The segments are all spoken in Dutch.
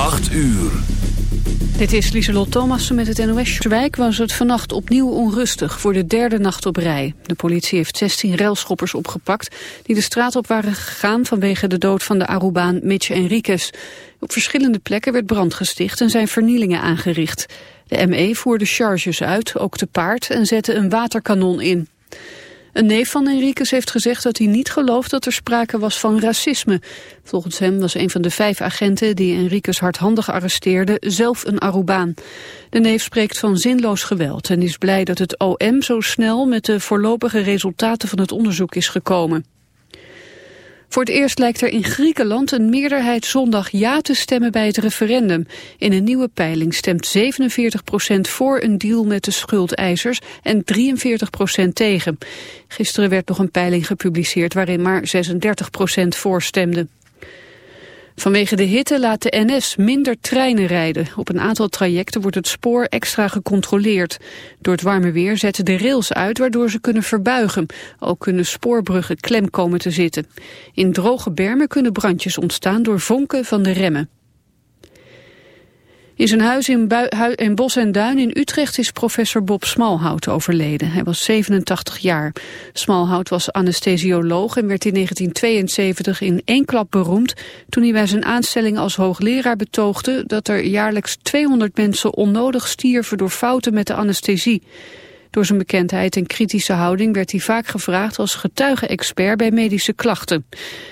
8 uur. Dit is Lieselot Thomassen met het NOS. Wijk was het vannacht opnieuw onrustig voor de derde nacht op rij. De politie heeft 16 railschoppers opgepakt die de straat op waren gegaan vanwege de dood van de Arubaan Mitch Enriquez. Op verschillende plekken werd brand gesticht en zijn vernielingen aangericht. De ME voerde charges uit, ook te paard, en zette een waterkanon in. Een neef van Enriquez heeft gezegd dat hij niet gelooft dat er sprake was van racisme. Volgens hem was een van de vijf agenten die Enriquez hardhandig arresteerde zelf een Arubaan. De neef spreekt van zinloos geweld en is blij dat het OM zo snel met de voorlopige resultaten van het onderzoek is gekomen. Voor het eerst lijkt er in Griekenland een meerderheid zondag ja te stemmen bij het referendum. In een nieuwe peiling stemt 47% voor een deal met de schuldeisers en 43% tegen. Gisteren werd nog een peiling gepubliceerd waarin maar 36% voor stemde. Vanwege de hitte laat de NS minder treinen rijden. Op een aantal trajecten wordt het spoor extra gecontroleerd. Door het warme weer zetten de rails uit waardoor ze kunnen verbuigen. Ook kunnen spoorbruggen klem komen te zitten. In droge bermen kunnen brandjes ontstaan door vonken van de remmen. In zijn huis in, Bos en Duin in Utrecht is professor Bob Smalhout overleden. Hij was 87 jaar. Smalhout was anesthesioloog en werd in 1972 in één klap beroemd... toen hij bij zijn aanstelling als hoogleraar betoogde... dat er jaarlijks 200 mensen onnodig stierven door fouten met de anesthesie. Door zijn bekendheid en kritische houding werd hij vaak gevraagd als getuige-expert bij medische klachten.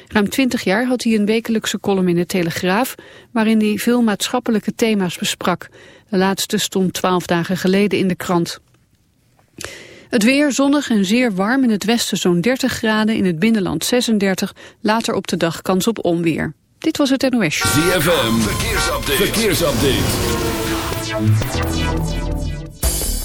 Ruim twintig jaar had hij een wekelijkse column in de Telegraaf, waarin hij veel maatschappelijke thema's besprak. De laatste stond twaalf dagen geleden in de krant. Het weer zonnig en zeer warm in het westen zo'n 30 graden, in het binnenland 36, later op de dag kans op onweer. Dit was het NOS. ZFM, verkeersupdate. verkeersupdate.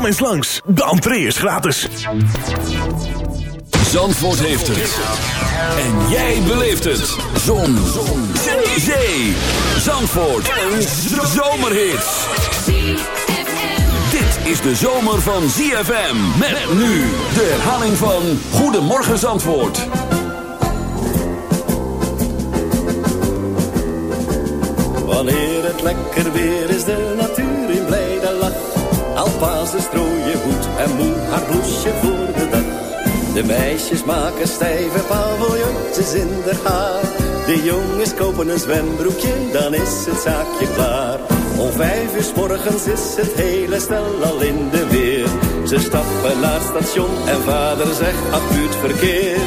Kom eens langs, de entree is gratis. Zandvoort heeft het. En jij beleeft het. Zon. Zon. Zee. Zandvoort. Een zomerhit. Dit is de zomer van ZFM. Met nu de herhaling van Goedemorgen Zandvoort. Wanneer het lekker weer is, de natuur. De strooien goed en moe haar bloesje voor de dag. De meisjes maken stijve paviljoentjes in de haar. De jongens kopen een zwembroekje, dan is het zaakje klaar. Om vijf uur morgens is het hele stel al in de weer. Ze stappen naar het station en vader zegt, acuut verkeer.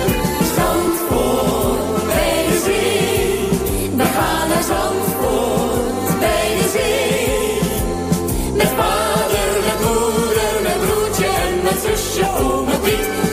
we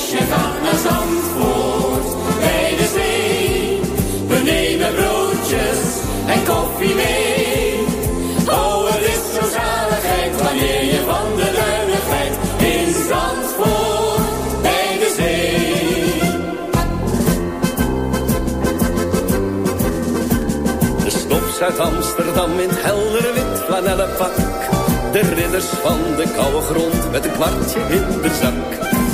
familiehusje gaat naar Zandvoort. Bij de zee, we nemen broodjes en koffie mee. Oh, het is zo zaligheid wanneer je van de duinen in Zandvoort bij de zee. De stops uit Amsterdam in het heldere wit flanellen pak. De ridders van de koude grond met een kwartje in de zak.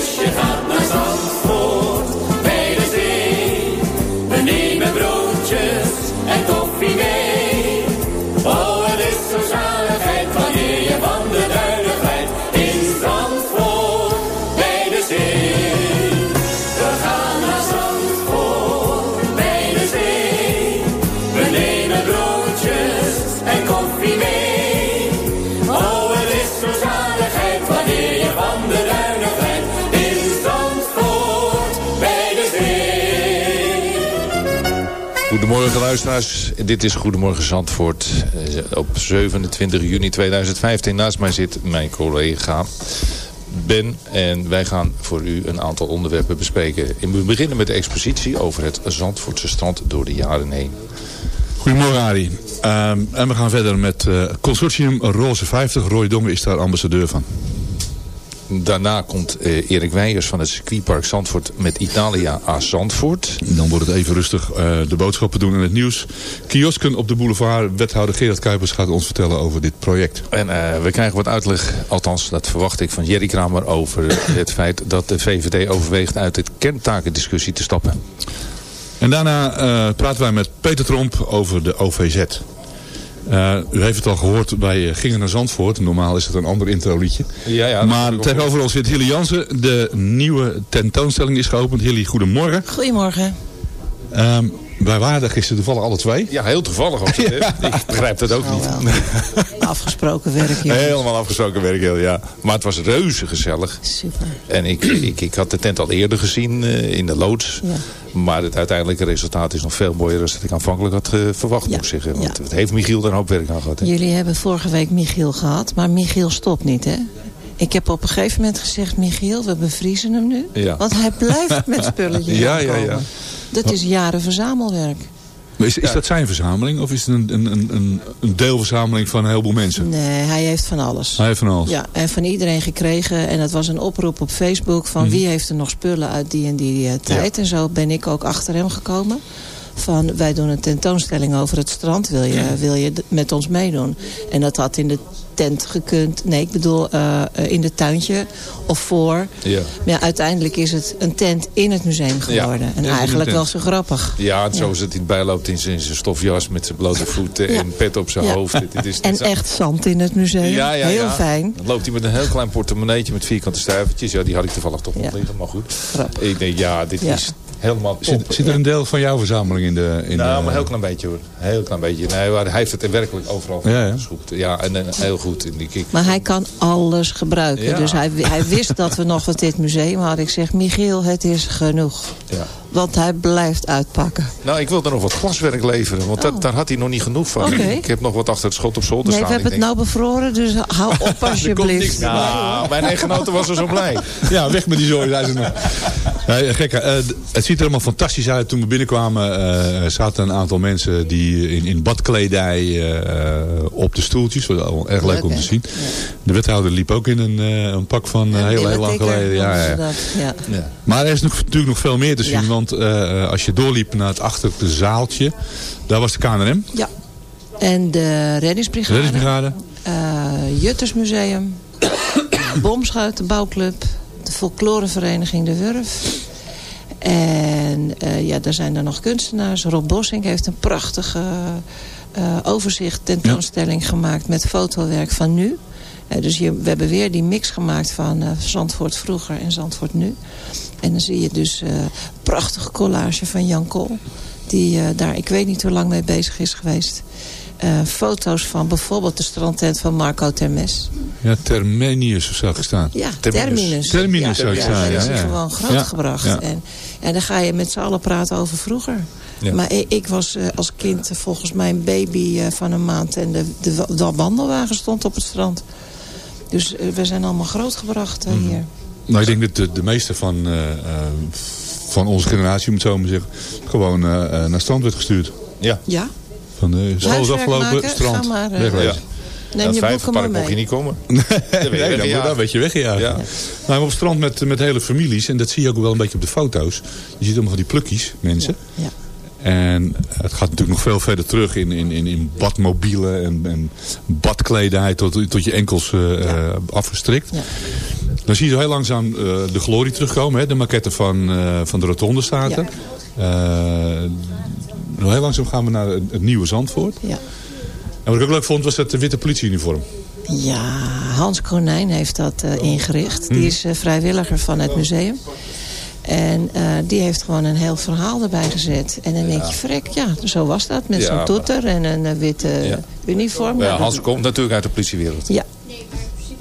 Shihama. Goedemorgen luisteraars, dit is Goedemorgen Zandvoort eh, op 27 juni 2015. Naast mij zit mijn collega Ben en wij gaan voor u een aantal onderwerpen bespreken. We beginnen met de expositie over het Zandvoortse strand door de jaren heen. Goedemorgen Arie. Ehm, en we gaan verder met eh, Consortium Roze 50. Roy Dongen is daar ambassadeur van. Daarna komt eh, Erik Weijers van het circuitpark Zandvoort met Italia A Zandvoort. Dan wordt het even rustig eh, de boodschappen doen en het nieuws. Kiosken op de boulevard. Wethouder Gerard Kuipers gaat ons vertellen over dit project. En eh, we krijgen wat uitleg, althans dat verwacht ik van Jerry Kramer... over het feit dat de VVD overweegt uit het kerntakendiscussie te stappen. En daarna praten wij met Peter Tromp over de OVZ. Eh, u heeft het al gehoord, wij eh, gingen naar Zandvoort. Normaal is het een ander introliedje. Ja, ja, maar tegenover ons zit Hilly Jansen. De nieuwe tentoonstelling is geopend. Hilly, goedemorgen. Goedemorgen. Ehm, wij waren er gisteren toevallig alle twee. Ja, heel toevallig. Ook, hè? Ik begrijp dat ook niet. Afgesproken werk, joh. Helemaal afgesproken werk, ja. Maar het was reuze gezellig. Super. En ik, ik, ik had de tent al eerder gezien eh, in de loods. Ja. Maar het uiteindelijke resultaat is nog veel mooier dan dat ik aanvankelijk had eh, verwacht, Ja. moet ik zeggen. Want Ja. het heeft Michiel er een hoop werk aan gehad. hè? Jullie hebben vorige week Michiel gehad, maar Michiel stopt niet, hè? Ik heb op een gegeven moment gezegd, Michiel, we bevriezen hem nu. Ja. Want hij blijft met spulletjes Ja, ja, ja. Dat is jaren verzamelwerk. Maar Is, is dat zijn verzameling of is het een, een, een, een- deelverzameling van een heleboel mensen? Nee, hij heeft van alles. Hij heeft van alles. Ja, en van iedereen gekregen. En dat was een oproep op Facebook van Mhm. wie heeft er nog spullen uit die en die eh, tijd. En zo ben ik ook achter hem gekomen. Van wij doen een tentoonstelling over het strand. Wil je, wil je met ons meedoen? En dat had in de tent gekund. Nee, ik bedoel eh, eh, in de tuintje of voor. Ja. Maar ja, uiteindelijk is het een tent in het museum geworden. en eigenlijk wel zo grappig. Ja, en zo is het in bijloopt in zijn stofjas met zijn blote voeten en pet op zijn hoofd. Dit, dit is, En dit echt zand in het museum. Ja, ja, Heel ja. fijn. Dan loopt hij met een heel klein portemonneetje met vierkante stuivertjes. Ja, die had ik toevallig toch nog liggen, maar goed. Grappig. Ik denk, ja, dit is helemaal top. Zit, zit er een deel van jouw verzameling in de... In nou, de, maar een heel klein beetje hoor. Heel klein beetje. Nee, maar hij heeft het er werkelijk overal Ja, ja. geschoept. Ja, en, en heel goed. En ik, ik, Maar hij kan alles gebruiken. Ja. Dus hij, hij wist dat we nog wat dit museum hadden. Ik zeg, Michiel, het is genoeg. ja. Want hij blijft uitpakken. Nou, ik wilde nog wat glaswerk leveren. Want dat, Oh. daar had hij nog niet genoeg van. Ik heb nog wat achter het schot op zolder Nee, we staan. hebben Ik het denk, nou bevroren, dus hou op alsjeblieft. Nou, mijn echtgenote was er zo blij. Ja, weg met die zooi, zei ze nog. Nee, gek, eh, het ziet er allemaal fantastisch uit. Toen we binnenkwamen eh, zaten een aantal mensen die in, in badkledij eh, op de stoeltjes. Dat was erg leuk, om te zien. De wethouder liep ook in een, eh, een pak van heel, heel lang geleden. Ja, ja. Ja. Ja. Maar er is nog, natuurlijk nog veel meer te zien. Eh, als je doorliep naar het achterste zaaltje. Daar was de KNRM. ja. En de reddingsbrigade. De reddingsbrigade. eh, Juttersmuseum. Bomschuitenbouwclub. De folklorevereniging De Wurf. En eh, ja, daar zijn er nog kunstenaars. Rob Bossink heeft een prachtige eh, overzicht tentoonstelling gemaakt met fotowerk van nu. Dus je, we hebben weer die mix gemaakt van Zandvoort vroeger en Zandvoort nu. En dan zie je dus eh prachtige collage van Jan Kool. Die eh, daar, ik weet niet hoe lang mee bezig is geweest. Eh, foto's van bijvoorbeeld de strandtent van Marco Termes. Ja, Termenius of zo gestaan. Ja, Terminus. Terminus. Terminus zou ik ja, zeggen, dat is ja, ja. gewoon grootgebracht. Ja, ja. En, en dan ga je met z'n allen praten over vroeger. Ja. Maar ik, ik was als kind volgens mij een baby van een maand... en de, de, de wandelwagen stond op het strand. Dus we zijn allemaal grootgebracht Mhm. eh, hier. Nou, ik denk dat de, de meeste van, eh, eh, van onze generatie, om het zo maar zeggen, gewoon eh, eh, naar strand werd gestuurd. Ja. Ja, Van de school is afgelopen, maken, strand, maar, wegwezen. neem je boeken maar Vijverpark mocht je mee. niet komen. Nee, je dan, weggejaagd. dan werd je weggejaagd. Ja. Nou, op het strand met, met hele families, en dat zie je ook wel een beetje op de foto's. Je ziet allemaal van die plukjes, mensen. Ja. En het gaat natuurlijk nog veel verder terug in, in, in, in badmobielen en, en badkledij tot, tot je enkels eh, eh, afgestrikt. Ja. Dan zie je heel langzaam eh, de glorie terugkomen. Hè? De maquette van, van de rotonde staat. Eh, heel langzaam gaan we naar het, nieuwe Zandvoort. Ja. En wat ik ook leuk vond was het witte politieuniform. Ja, Hans Konijn heeft dat ingericht. Die is eh, vrijwilliger van het museum. En eh, die heeft gewoon een heel verhaal erbij gezet. En dan denk je, frek, ja, zo was dat. Met Ja, zo'n toeter en een eh, witte Ja. uniform. Ja, Hans komt natuurlijk uit de politiewereld. Ja,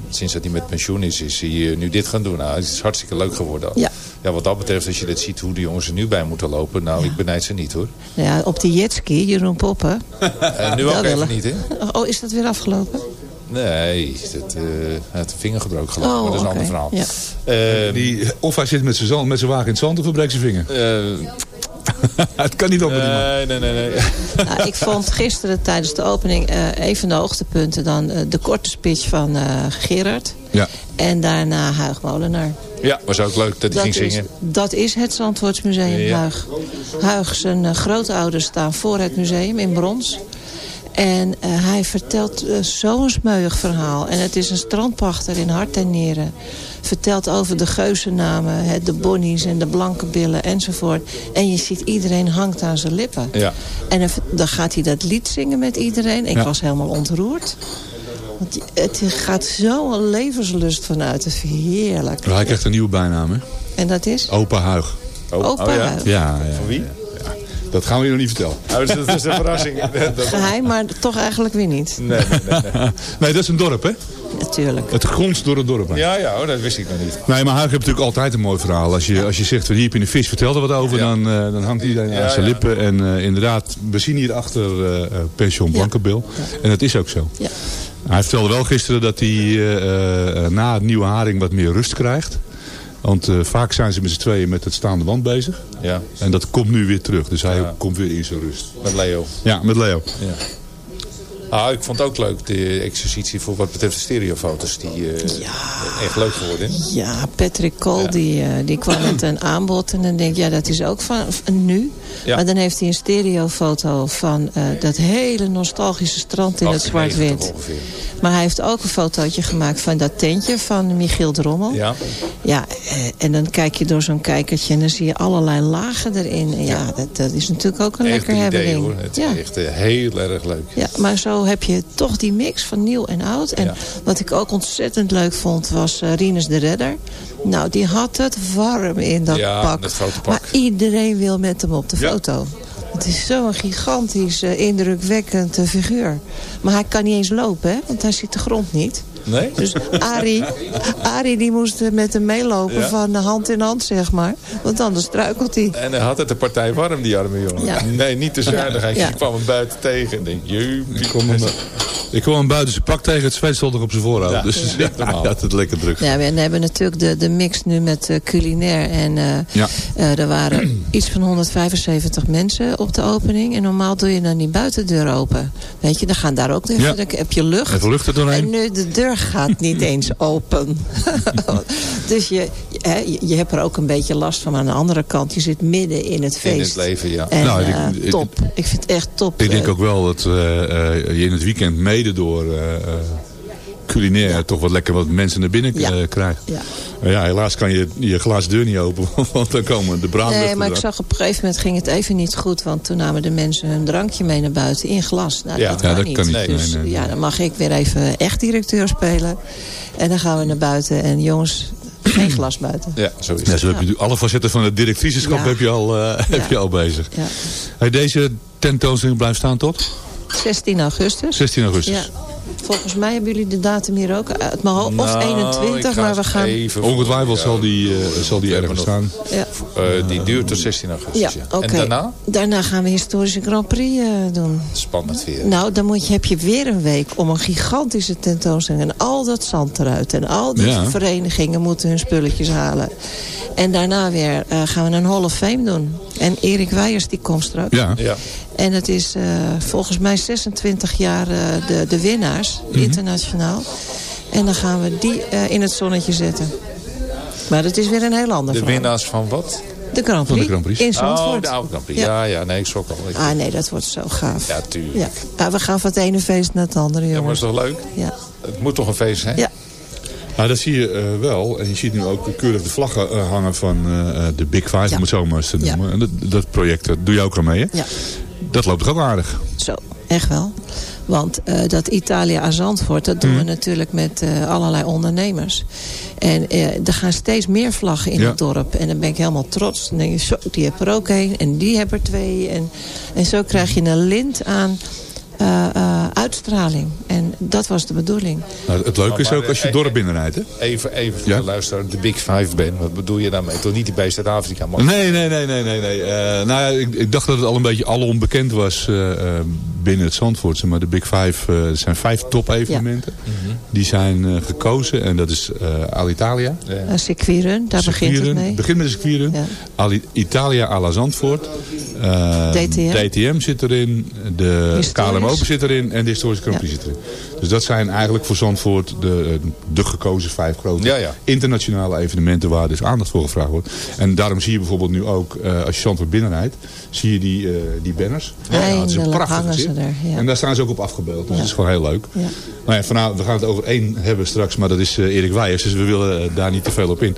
Sinds dat hij met pensioen is, is hij eh, nu dit gaan doen. Nou, het is hartstikke leuk geworden. Ja. ja, wat dat betreft, als je dit ziet hoe de jongens er nu bij moeten lopen. Nou, ik benijd ze niet hoor. ja, op die jetski, Jeroen Poppen. En nu ook even niet, hè? Oh, is dat weer afgelopen? Nee, dat, eh, hij had een vinger gebroken geloof ik, Oh, maar dat is een ander verhaal. Ja. Eh, Die, of hij zit met zijn, zand- met zijn wagen in het zand of hij breekt zijn vinger. eh, het kan niet op met die man. nee, nee, nee, nee. Nou, ik vond gisteren tijdens de opening eh een van de hoogtepunten dan eh, de korte speech van eh, Gerard. Ja. En daarna Huig Molenaar. Ja, was ook leuk dat hij ging is, zingen. dat is het Zandvoortsmuseum Ja. Huig. Huig, zijn eh, grootouders staan voor het museum in brons. En eh, hij vertelt eh, zo'n smeuig verhaal. En het is een strandpachter in hart en nieren. Vertelt over de geuzennamen, hè, de bonnies en de blanke billen enzovoort. En je ziet iedereen hangt aan zijn lippen. Ja. En dan- dan gaat hij dat lied zingen met iedereen. Ik Ja. was helemaal ontroerd. Want het gaat zo'n levenslust vanuit. Het is heerlijk. Hij krijgt een nieuwe bijnaam, hè? En dat is? Opa Huig. Oh, Opa oh ja. Huig. Ja, ja. Van wie? Dat gaan we je nog niet vertellen. Oh, dus dat is een verrassing. Geheim, maar toch eigenlijk weer niet. Nee, nee, nee, nee. Nee, dat is een dorp, hè? Natuurlijk. Het gronst door het dorp. heen. Ja, ja, oh, dat wist ik nog niet. Nee, maar Huig heeft natuurlijk altijd een mooi verhaal. Als je, als je zegt, van, hier heb je een vis, vertel er wat over. Ja. Dan, eh, dan hangt iedereen Ja, aan zijn ja. lippen. En eh, inderdaad, we zien hierachter eh eh, pension Blankenbil. En dat is ook zo. Ja. Hij vertelde wel gisteren dat hij eh, eh, na het nieuwe haring wat meer rust krijgt. Want eh, vaak zijn ze met z'n tweeën met het staande wand bezig. Ja, En dat komt nu weer terug. Dus hij Ja. komt weer in zijn rust. met Leo. Ja, met Leo. Ja. Ah, ik vond het ook leuk, de exercitie voor wat betreft de stereofoto's. Die eh, echt leuk geworden. Ja, Patrick Cole Ja. Die, eh, die kwam met een aanbod. En dan denk ik, ja, dat is ook van, nu. Ja. Maar dan heeft hij een stereofoto van eh, dat hele nostalgische strand in het 98 zwart-wit. Maar hij heeft ook een fotootje gemaakt van dat tentje van Michiel Drommel. Ja, Ja, en dan kijk je door zo'n kijkertje en dan zie je allerlei lagen erin. En ja, dat, dat is natuurlijk ook een echt lekker idee hebbing. hoor. Het ja. is echt heel erg leuk. Ja, maar zo heb je toch die mix van nieuw en oud. En Ja. wat ik ook ontzettend leuk vond was eh Rinus de Redder. Nou, die had het warm in dat Ja, pak. dat. Maar iedereen wil met hem op de Ja. foto. Het is zo'n gigantisch, eh, indrukwekkend eh, figuur. Maar hij kan niet eens lopen, hè? Want hij ziet de grond niet. Nee? Dus Arie, Arie die moest eh, met hem meelopen Ja. van eh, hand in hand, zeg maar. Want anders struikelt hij. En hij had het de partij warm, die arme jongen. Ja. Nee, niet te zuinig. Ja. Ik kwam hem buiten tegen en denk, je, Ik kwam hem, ik kwam hem buiten zijn pak tegen. Het zweet stond nog op zijn voorhoofd. Ja, dus ja, hij had het lekker druk. Ja, we hebben natuurlijk de, de mix nu met eh, culinair. En eh, Ja. eh, er waren iets van 175 mensen op de opening. En normaal doe je dan die buitendeur open. Weet je, dan gaan daar ook even, Ja. dan heb je lucht. Even lucht er En doorheen. nu, de deur gaat niet eens open. dus je, je, hè, je- hebt er ook een beetje last van. Maar aan de andere kant, je zit midden in het feest. in het leven, ja. En Nou, ik- eh, ik- top. Ik vind het echt top. Ik denk ook wel dat eh, eh, je in het weekend mede door culinair toch wat lekker wat mensen naar binnen Ja. eh, krijgt. Ja. Ja, helaas kan je je glazen deur niet open, want dan komen de braamluchten Nee, maar ik zag op een gegeven moment ging het even niet goed. Want toen namen de mensen hun drankje mee naar buiten in glas. Nou, Ja. dat, Ja, kan, dat niet. kan niet. Nee. Dus Nee, nee. ja, dan mag ik weer even echt directeur spelen. En dan gaan we naar buiten. En jongens, geen glas buiten. Ja, zo is Ja, het. zo heb je alle facetten van het directrieschap Ja. heb, je al, eh, heb je al bezig. Ja. Hey, deze tentoonstelling blijft staan tot 16 augustus. 16 augustus. Volgens mij hebben jullie de datum hier ook. Het mag ook- of Nou, 21, ik ga maar we gaan... Ongetwijfeld ja, zal die, eh, zal die ergens staan. Ja, eh, die duurt tot 16 augustus. ja Ja, oké. En daarna? Daarna gaan we historische Grand Prix eh, doen. Spannend weer. Nou, dan moet je, heb je weer een week om een gigantische tentoonstelling. En al dat zand eruit. En al die Ja. verenigingen moeten hun spulletjes halen. En daarna weer eh, gaan we een Hall of Fame doen. En Erik Weijers die komt straks. Ja. En het is eh, volgens mij 26 jaar eh, de, de winnaars, Mhm. internationaal. En dan gaan we die eh, in het zonnetje zetten. Maar dat is weer een heel ander De verhaal. winnaars van wat? De Grand Van de Prix, Grand Prix. in Oh, Zandvoort. de oude Grand Prix. Ja. Ja, ja, nee, ik schrok al. Ik- Ah nee, dat wordt zo gaaf. Ja, tuurlijk. Ja. Ah, we gaan van het ene feest naar het andere, Ja, maar jongens. is toch leuk? Ja. Het moet toch een feest zijn? Ja. Nou, dat zie je eh, wel. En je ziet nu ook keurig de vlaggen eh, hangen van eh, eh, de Big Five, Ja. om het zo maar eens te Ja. noemen. En dat, dat project dat doe je ook al mee, hè? Ja. Dat loopt toch ook aardig? Zo, echt wel. Want eh, dat Italia aan Zandvoort, dat Mhm. doen we natuurlijk met eh, allerlei ondernemers. En eh, er gaan steeds meer vlaggen in Ja. het dorp. En dan ben ik helemaal trots. Dan denk je, zo, die heb er ook één. En die heb er twee. En, en zo krijg je een lint aan uitstraling. En dat was de bedoeling. Nou, het leuke is maar, ook als je eh, dorp binnenrijdt, hè? Even, even voor Ja? de luisteraar, de Big Five ben. Wat bedoel je daarmee? Toch niet die beest uit Afrika? Maar... Nee, nee, nee, nee, nee. nee. Eh, nou ja, ik, ik dacht dat het al een beetje al onbekend was eh, eh, binnen het Zandvoortse. Maar de Big Five, eh, er zijn vijf top-evenementen. Die zijn eh, gekozen. En dat is eh Alitalia. Ja. Uh, circuitrun, daar begint het mee. begint met de circuitrun. Ja. Ali- Italia à la Zandvoort. Eh, DTM. DTM zit erin. De Historisch. KLM Open zit erin. En de Historische Grand Prix zit erin. Dus dat zijn eigenlijk voor Zandvoort de, de gekozen vijf grote Ja, ja. internationale evenementen waar dus aandacht voor gevraagd wordt. En daarom zie je bijvoorbeeld nu ook, eh, als je Zandvoort binnenrijdt, zie je die, eh, die banners. het is een prachtig gezicht. Ja. En daar staan ze ook op afgebeeld. Dus Ja. dat is gewoon heel leuk. Ja. Nou ja, vanavond, we gaan het over één hebben straks, maar dat is eh, Erik Weijers. Dus we willen eh, daar niet te veel op in.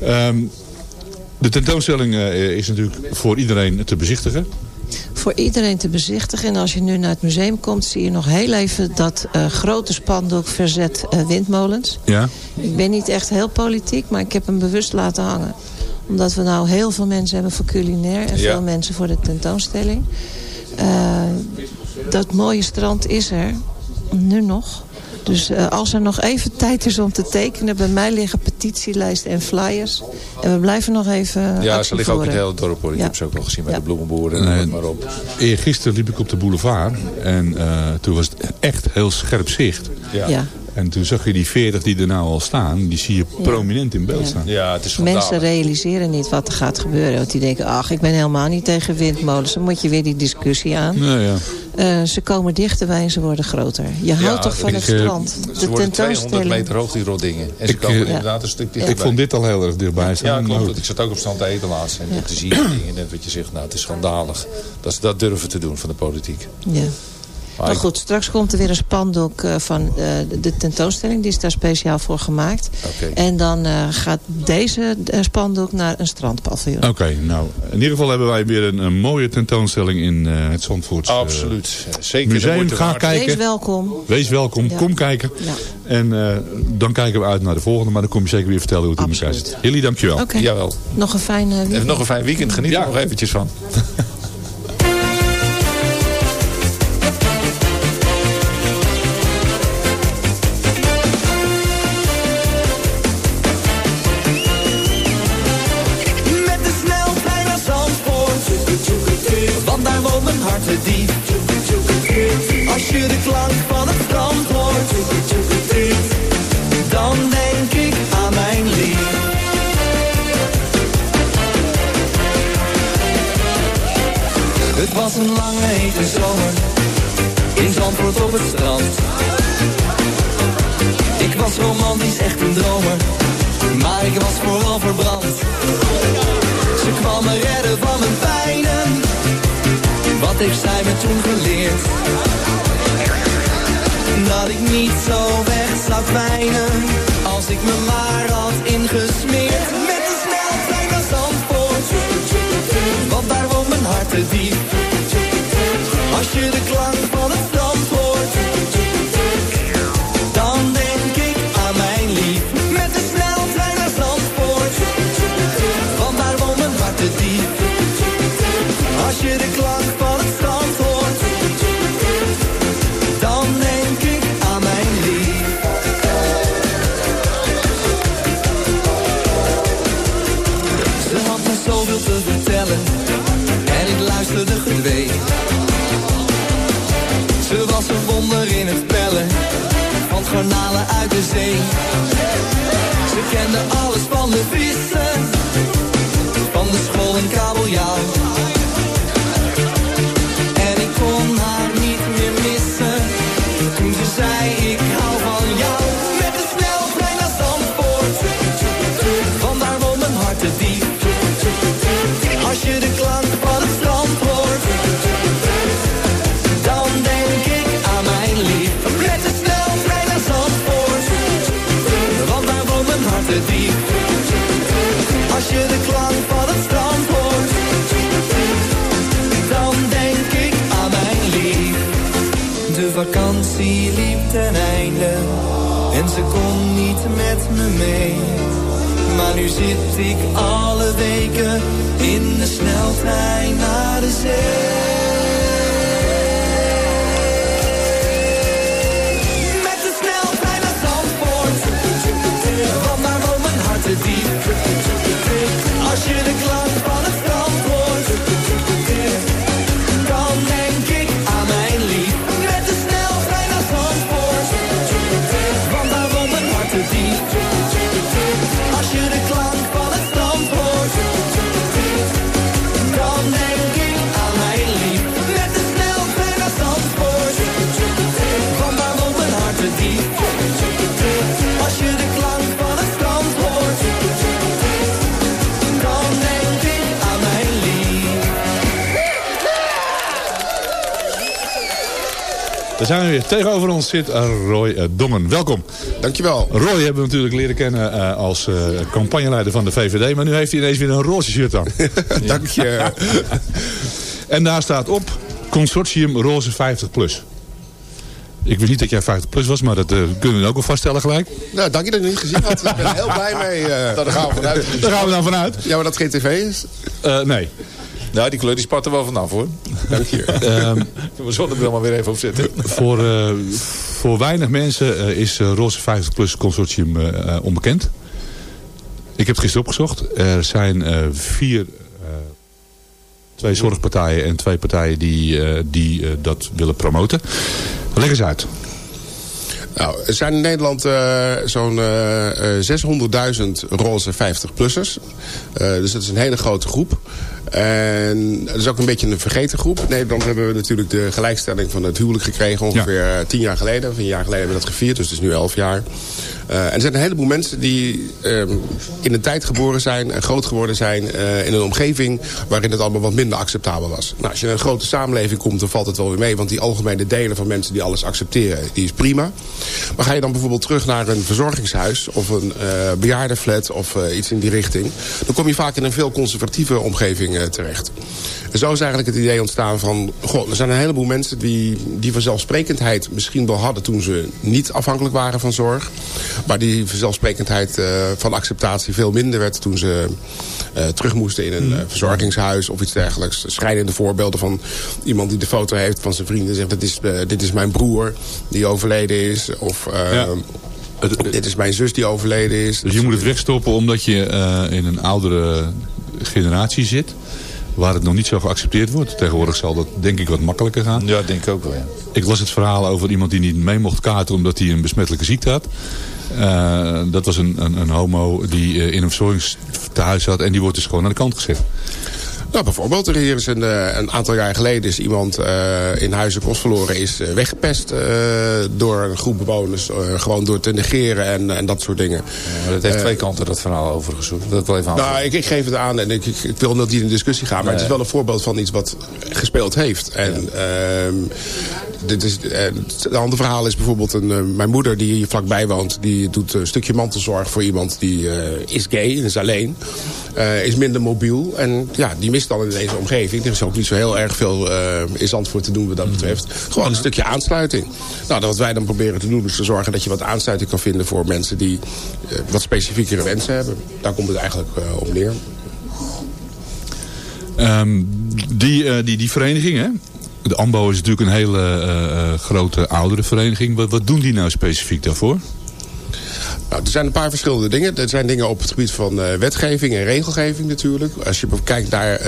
Ehm, de tentoonstelling eh, is natuurlijk voor iedereen te bezichtigen. voor iedereen te bezichtigen. En als je nu naar het museum komt, zie je nog heel even dat grote spandoek verzet windmolens. Ja. Ik ben niet echt heel politiek, maar ik heb hem bewust laten hangen. Omdat we nou heel veel mensen hebben voor culinair en Ja. veel mensen voor de tentoonstelling. Eh, dat mooie strand is er, nu nog. Dus eh, als er nog even tijd is om te tekenen... bij mij liggen petitielijsten en flyers. En we blijven nog even Ja, ze liggen ook in het hele dorp hoor. Ik Ja. heb ze ook al gezien bij Ja. de bloemenboeren en het maar op. Eergisteren liep ik op de boulevard. En eh, toen was het echt heel scherp zicht. Ja. Ja. En toen zag je die 40 die er nou al staan. Die zie je prominent in beeld Ja. staan. Ja, het is Mensen realiseren niet wat er gaat gebeuren. Want die denken, ach, ik ben helemaal niet tegen windmolens. Dan moet je weer die discussie aan. Nou ja. Eh, ze komen dichterbij en ze worden groter. Je houdt toch van ik, het eh, strand. Ze De worden 200 tentoonstelling. meter hoog, die rotdingen. En ze Ik, komen eh, inderdaad een stuk Ik vond dit al heel erg dichtbij staan. Ja, klopt. Ik zat ook op strand te eten laatst. En te zien dingen. Net wat je zegt, nou, het is schandalig. Dat ze dat durven te doen van de politiek. Ja. Maar goed, straks komt er weer een spandoek eh, van eh, de- de tentoonstelling. Die is daar speciaal voor gemaakt. Oké. En dan eh, gaat deze spandoek naar een strandpaviljoen. Oké, nou, in ieder geval hebben wij weer een, een mooie tentoonstelling in eh, het Zandvoorts Absoluut. Zeker museum. Ga kijken. Wees welkom. Wees welkom, Ja. kom kijken. Ja. En eh, dan kijken we uit naar de volgende, maar dan kom je zeker weer vertellen hoe het in elkaar zit. Hilly, dankjewel. Oké, Jawel. nog een fijne weekend. Nog een fijn weekend. Geniet Ja. er nog eventjes van. me maar Daar zijn we weer. Tegenover ons zit eh, Roy eh, Dongen. Welkom. Dankjewel. Roy hebben we natuurlijk leren kennen eh, als eh, campagneleider van de VVD. Maar nu heeft hij ineens weer een roze shirt aan. Dank je. en daar staat op Consortium Roze 50 Plus. Ik wist niet dat jij 50 plus was, maar dat eh, kunnen we ook al vaststellen gelijk. Nou, dank je dat je het niet gezien had. Ik ben er heel blij mee. eh. Daar gaan we vanuit. Daar gaan we dan vanuit. Ja, maar dat geen tv is. Eh, nee. Nou, die kleur die spat er wel vanaf hoor. Dank je. Ehm, We zullen er maar weer even op zitten. voor, eh, voor weinig mensen eh, is eh, Roze 50 Plus Consortium onbekend. Ik heb het gisteren opgezocht. Er zijn eh, vier, eh, twee zorgpartijen en twee partijen die, eh, die eh, dat willen promoten. Leg eens uit. Nou, er zijn in Nederland eh, zo'n eh, eh, 600.000 roze 50-plussers. dus dat is een hele grote groep. En dat is ook een beetje een vergeten groep. In Nederland hebben we natuurlijk de gelijkstelling van het huwelijk gekregen. Ongeveer eh, tien jaar geleden. Of een jaar geleden hebben we dat gevierd. Dus het is nu elf jaar. Eh, en er zijn een heleboel mensen die ehm, in een tijd geboren zijn en groot geworden zijn eh, in een omgeving waarin het allemaal wat minder acceptabel was. Nou, als je in een grote samenleving komt, dan valt het wel weer mee. Want die algemene delen van mensen die alles accepteren, die is prima. Maar ga je dan bijvoorbeeld terug naar een verzorgingshuis of een eh bejaardenflat of eh, iets in die richting, dan kom je vaak in een veel conservatieve omgeving eh, terecht. En zo is eigenlijk het idee ontstaan van, goh, er zijn een heleboel mensen die die vanzelfsprekendheid misschien wel hadden toen ze niet afhankelijk waren van zorg. Maar die vanzelfsprekendheid eh, van acceptatie veel minder werd toen ze eh, terug moesten in een eh, verzorgingshuis of iets dergelijks. Schrijnende voorbeelden van iemand die de foto heeft van zijn vrienden en zegt, dit is, dit is mijn broer die overleden is. Of Ja. dit is mijn zus die overleden is. Dus je moet het wegstoppen omdat je in een oudere generatie zit. Waar het nog niet zo geaccepteerd wordt. Tegenwoordig zal dat denk ik wat makkelijker gaan. Ja, denk ik ook wel. Ja. Ik las het verhaal over iemand die niet mee mocht kaarten omdat hij een besmettelijke ziekte had. Eh, dat was een, een, een homo die eh, in een verzorgingstehuis zat en die wordt dus gewoon aan de kant gezet. Nou, bijvoorbeeld, er is een, eh, een aantal jaar geleden is iemand eh, in Huizen Kost verloren, is eh, weggepest door een groep bewoners. gewoon door te negeren en, en dat soort dingen. Maar dat heeft twee kanten, dat verhaal overigens. Dat wel even aan. Nou, ik, ik geef het aan en ik, ik, ik wil niet in discussie gaan. Maar het is wel een voorbeeld van iets wat gespeeld heeft. En ehm, dit is, uh, een ander verhaal is bijvoorbeeld een, uh, mijn moeder die hier vlakbij woont. Die doet een stukje mantelzorg voor iemand die is gay en is alleen. is minder mobiel. En ja, die mist dan in deze omgeving. Er is ook niet zo heel erg veel in Zandvoort te doen wat dat betreft. Gewoon een stukje aansluiting. Nou, wat wij dan proberen te doen is te zorgen dat je wat aansluiting kan vinden voor mensen die wat specifiekere wensen hebben. Daar komt het eigenlijk op neer. Um, die, uh, die, die vereniging, hè? De AMBO is natuurlijk een hele uh, grote oudere vereniging. Wat, wat doen die nou specifiek daarvoor? Nou, er zijn een paar verschillende dingen. Er zijn dingen op het gebied van uh, wetgeving en regelgeving natuurlijk. Als je kijkt naar uh,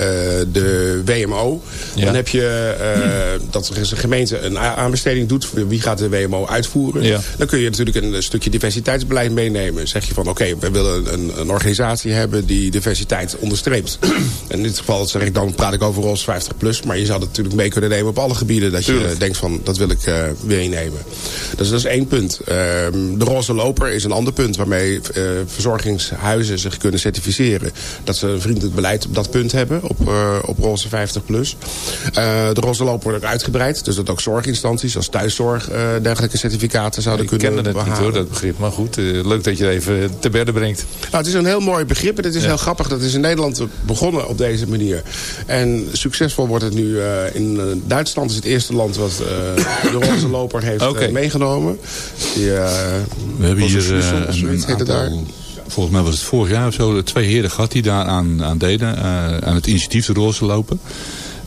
de WMO, ja. dan heb je uh, dat er een gemeente een aanbesteding doet. Wie gaat de WMO uitvoeren? Ja. Dan kun je natuurlijk een stukje diversiteitsbeleid meenemen. Zeg je van oké, okay, we willen een, een, organisatie hebben die diversiteit onderstreept. in dit geval zeg ik dan, praat ik over ROS 50 plus. Maar je zou dat natuurlijk mee kunnen nemen op alle gebieden. Dat Tuurlijk. je denkt van dat wil ik meenemen. Dus dat is één punt. Ehm, de roze loper is een ander punt waarmee uh, verzorgingshuizen zich kunnen certificeren. Dat ze een vriendelijk beleid op dat punt hebben, op, uh, op roze 50 plus. Uh, de roze loop wordt ook uitgebreid, dus dat ook zorginstanties als thuiszorg dergelijke certificaten zouden kunnen behalen. Ik ken het niet hoor, dat begrip, maar goed, leuk dat je het even te berde brengt. Nou, het is een heel mooi begrip en het is ja. heel grappig. Dat is in Nederland begonnen op deze manier. En succesvol wordt het nu in Duitsland is het eerste land wat de roze loper heeft okay. meegenomen. Die, We hebben hier daar. Volgens mij was het vorig jaar of zo. Twee heren gehad die daar aan, aan deden. Uh, aan het initiatief de roze lopen.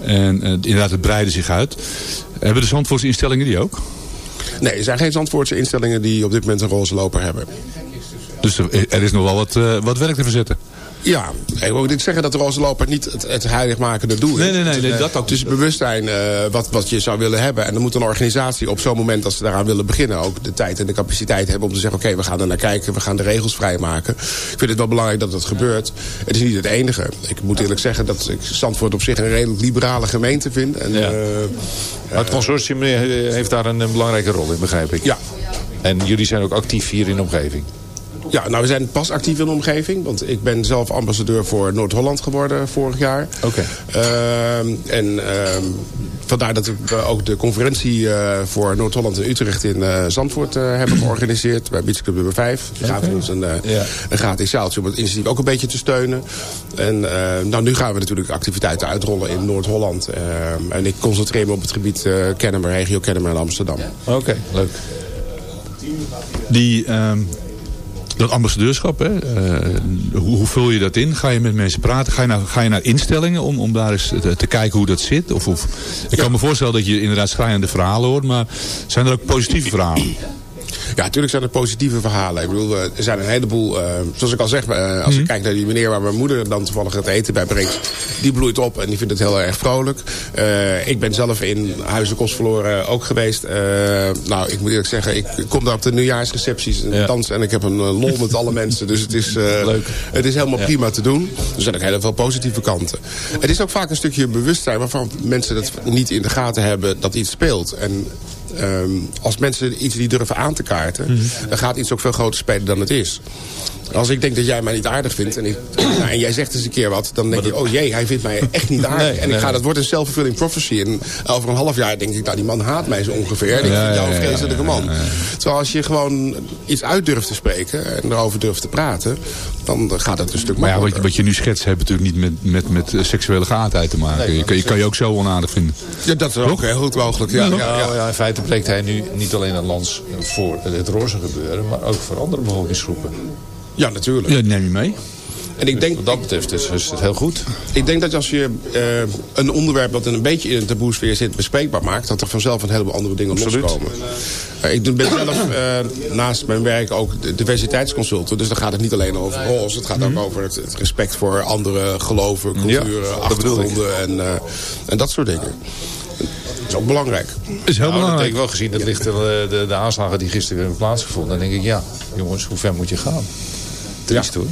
En uh, inderdaad, het breidde zich uit. Hebben de Zandvoortse instellingen die ook? Nee, er zijn geen Zandvoortse instellingen die op dit moment een roze loper hebben. Dus er is nog wel wat, uh, wat werk te verzetten? Ja, ik wil niet zeggen dat de roze loper niet het, het heiligmakende doel is. Nee, nee, nee, nee dat ook. Het is bewustzijn uh, wat, wat je zou willen hebben. En dan moet een organisatie op zo'n moment als ze daaraan willen beginnen... ook de tijd en de capaciteit hebben om te zeggen... oké, okay, we gaan er naar kijken, we gaan de regels vrijmaken. Ik vind het wel belangrijk dat dat gebeurt. Het is niet het enige. Ik moet eerlijk zeggen dat ik Zandvoort op zich een redelijk liberale gemeente vind. En, ja. uh, maar het consortium heeft daar een, een belangrijke rol in, begrijp ik. Ja. En jullie zijn ook actief hier in de omgeving? Ja, nou we zijn pas actief in de omgeving. Want ik ben zelf ambassadeur voor Noord-Holland geworden vorig jaar. Oké. Okay. Uh, en uh, vandaar dat we ook de conferentie uh, voor Noord-Holland en Utrecht in uh, Zandvoort uh, hebben georganiseerd. Bij Beach Club nummer 5. Die gaven ons een, ja. een gratis zaaltje om het initiatief ook een beetje te steunen. En nou, nu gaan we natuurlijk activiteiten uitrollen in Noord-Holland. Ehm, en ik concentreer me op het gebied Kennemer, regio Kennemer en Amsterdam. Oké, okay, leuk. Die... Um dat ambassadeurschap, hè, uh, hoe, hoe, vul je dat in? Ga je met mensen praten? Ga je naar, ga je naar instellingen om, om daar eens te, te kijken hoe dat zit? Of, of, ik kan me voorstellen dat je inderdaad schrijnende verhalen hoort, maar zijn er ook positieve verhalen? Ja, natuurlijk zijn er positieve verhalen. Ik bedoel, er zijn een heleboel, uh, zoals ik al zeg, uh, als mm ik kijk naar die meneer waar mijn moeder dan toevallig het eten bij brengt, die bloeit op en die vindt het heel erg vrolijk. Uh, ik ben zelf in Huizen Kost verloren ook geweest. nou, ik moet eerlijk zeggen, ik kom daar op de nieuwjaarsrecepties en ja. dans en ik heb een lol met alle mensen. Dus het is, Leuk. Het is helemaal ja. prima te doen. Er zijn ook heel veel positieve kanten. Het is ook vaak een stukje bewustzijn waarvan mensen het niet in de gaten hebben dat iets speelt. En um, als mensen iets die durven aan te kaarten... Mm -hmm. dan gaat iets ook veel groter spelen dan het is. Als ik denk dat jij mij niet aardig vindt en, ik, nou, en jij zegt eens een keer wat... dan denk je, oh jee, hij vindt mij echt niet aardig. Nee, en ik ga, dat wordt een self-fulfilling prophecy. En over een half jaar denk ik, nou die man haat mij zo ongeveer. En ik vind jou een vreselijke man. Terwijl als je gewoon iets uit durft te spreken en erover durft te praten... dan gaat het een stuk Maar ja, wat, wat, je nu schetst heeft natuurlijk niet met, met, met seksuele geaardheid te maken. je, kan, je, kan je ook zo onaardig vinden. Ja, dat is ook heel goed mogelijk. Ja, ja, ja. in feite breekt hij nu niet alleen een lans voor het roze gebeuren... maar ook voor andere bevolkingsgroepen. Ja, natuurlijk. Ja, neem je mee. En ik denk, Wat dat betreft is, is het heel goed. Ik denk dat als je uh, een onderwerp dat een beetje in een taboesfeer zit bespreekbaar maakt... dat er vanzelf een heleboel andere dingen Absoluut. loskomen. Uh, ik ben zelf uh, naast mijn werk ook diversiteitsconsultant. Dus dan gaat het niet alleen over roze. Het gaat ook mhm. over het, het, respect voor andere geloven, culturen, ja, achtergronden en, en dat soort dingen. Dat is ook belangrijk. is heel nou, belangrijk. Dat denk ik wel gezien het licht de, de, de aanslagen die gisteren hebben plaatsgevonden. Dan denk ik, ja, jongens, hoe ver moet je gaan? Triest ja. hoor.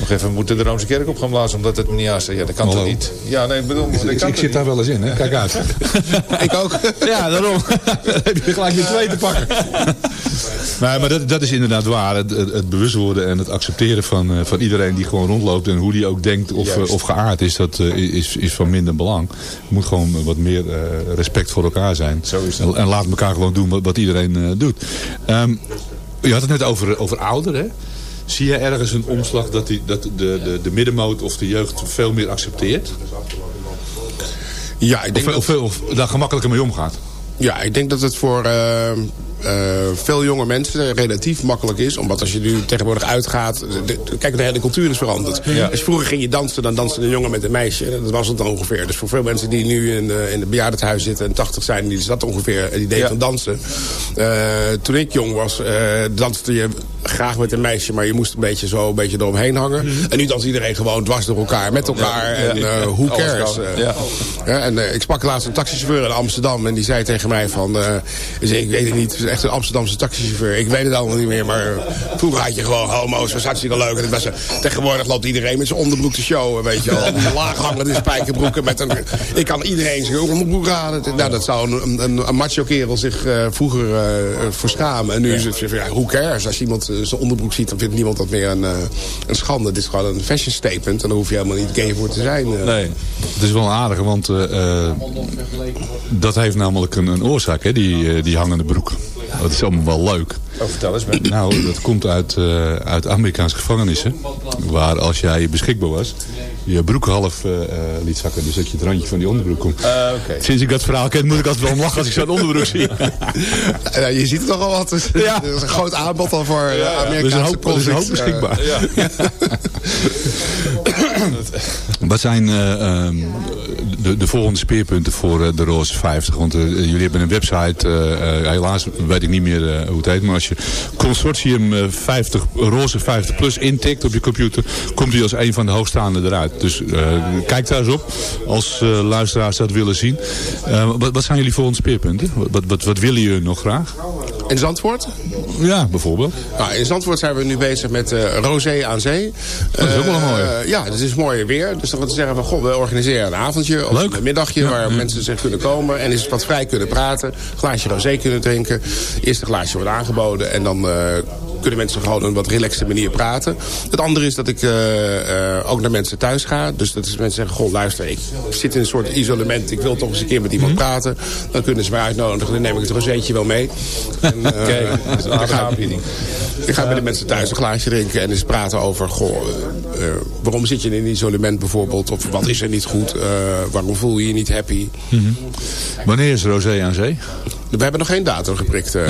Nog even, we moeten de Roomse kerk op gaan blazen omdat het me niet aanstaat. Ja, dat kan Hallo. toch niet? Ja, nee, ik bedoel... Ik, ik toch zit daar wel eens in, hè? Kijk uit. Ik ook. Ja, daarom. Dan heb je gelijk weer twee te pakken. Nee, maar dat, dat is inderdaad waar. Het, bewust worden en het accepteren van, eh, van iedereen die gewoon rondloopt... en hoe die ook denkt of, Juist. eh, of geaard is, dat eh, is, is van minder belang. Er moet gewoon wat meer respect voor elkaar zijn. Zo is het. En, en laat elkaar gewoon doen wat, wat iedereen doet. Ehm, je had het net over, over ouderen. hè? Zie je ergens een omslag dat, die, dat de, de, de middenmoot of de jeugd veel meer accepteert? Ja, ik denk Of, dat... of, of daar gemakkelijker mee omgaat? Ja, ik denk dat het voor eh, eh, veel jonge mensen relatief makkelijk is. Omdat als je nu tegenwoordig uitgaat... de- kijk, de hele cultuur is veranderd. Als vroeger ging je dansen, dan danste een jongen met een meisje. Dat was het dan ongeveer. Dus voor veel mensen die nu in, de, in het bejaardenhuis zitten en 80 zijn... die is dat ongeveer het idee Ja. van dansen. Eh, toen ik jong was, danste je graag met een meisje... maar je moest een beetje zo een beetje eromheen hangen. En nu danst iedereen gewoon dwars door elkaar, met elkaar. En eh who Alles cares? eh. Ja. Ja, en eh, ik sprak laatst een taxichauffeur in Amsterdam. En die zei tegen mij van... eh, ik weet het niet, het is echt een Amsterdamse taxichauffeur. Ik weet het allemaal niet meer. Maar vroeger had je gewoon homo's. was hartstikke leuk. En het was, eh, tegenwoordig loopt iedereen met zijn onderbroek te showen. Weet je wel. Die spijkerbroeken. Met een, ik kan iedereen zijn onderbroek aan. Nou, dat zou een, een, een macho kerel zich eh, vroeger eh, voor schamen. En nu is het ja, who cares? Als iemand eh, zijn onderbroek ziet, dan vindt niemand dat meer een, eh, een schande. Dit is gewoon een fashion statement. En daar hoef je helemaal niet gay voor te zijn. eh. Nee. Het is wel een aardige, want eh, dat heeft namelijk een, een oorzaak, hè, die, die hangende broek. Dat is allemaal wel leuk. Oh, vertel eens. Ben. Nou, dat komt uit, eh, uit Amerikaanse gevangenissen. Waar als jij beschikbaar was, je broek half eh, eh, liet zakken. Dus dat je het randje van die onderbroek komt. Sinds ik dat verhaal ken, moet ik altijd wel om lachen als ik zo'n onderbroek zie. Ja, je ziet het toch al wat. Dus, Ja. Er is een groot aanbod al voor Amerikaanse een hoop, er is een hoop convicts. beschikbaar. Ja. Wat zijn eh, ehm, de, de volgende speerpunten voor eh, de Roze 50? Want eh, jullie hebben een website, helaas weet ik niet meer hoe het heet. Maar als je consortium eh, 50, Roze 50 plus intikt op je computer, komt hij als een van de hoogstaande eruit. Dus kijk daar eens op als luisteraars dat willen zien. Wat, wat zijn jullie volgende speerpunten? Wat, wat, wat willen jullie nog graag? In Zandvoort? Ja, bijvoorbeeld. Nou, in Zandvoort zijn we nu bezig met eh Rosé aan Zee. dat is ook wel een. Eh, ja, het is mooi weer. Dus dan te zeggen van, goh, we organiseren een avondje of Leuk. een middagje waar mensen zich kunnen komen. En is wat vrij kunnen praten. Glaasje rosé kunnen drinken. Eerste glaasje wordt aangeboden. En dan eh, kunnen mensen gewoon op een wat relaxte manier praten. Het andere is dat ik ook naar mensen thuis ga. Dus dat is mensen zeggen, goh, luister, ik zit in een soort isolement. Ik wil toch eens een keer met iemand Mhm. praten. Dan kunnen ze mij uitnodigen. Dan neem ik het rozeetje wel mee. En, eh, Oké, dat is een aardige ik- aanbieding. ik ga bij de mensen thuis een glaasje drinken en eens praten over... Goh, eh, eh, waarom zit je in isolement bijvoorbeeld? Of wat is er niet goed? Eh, waarom voel je je niet happy? Wanneer is Rosé aan zee? We hebben nog geen datum geprikt.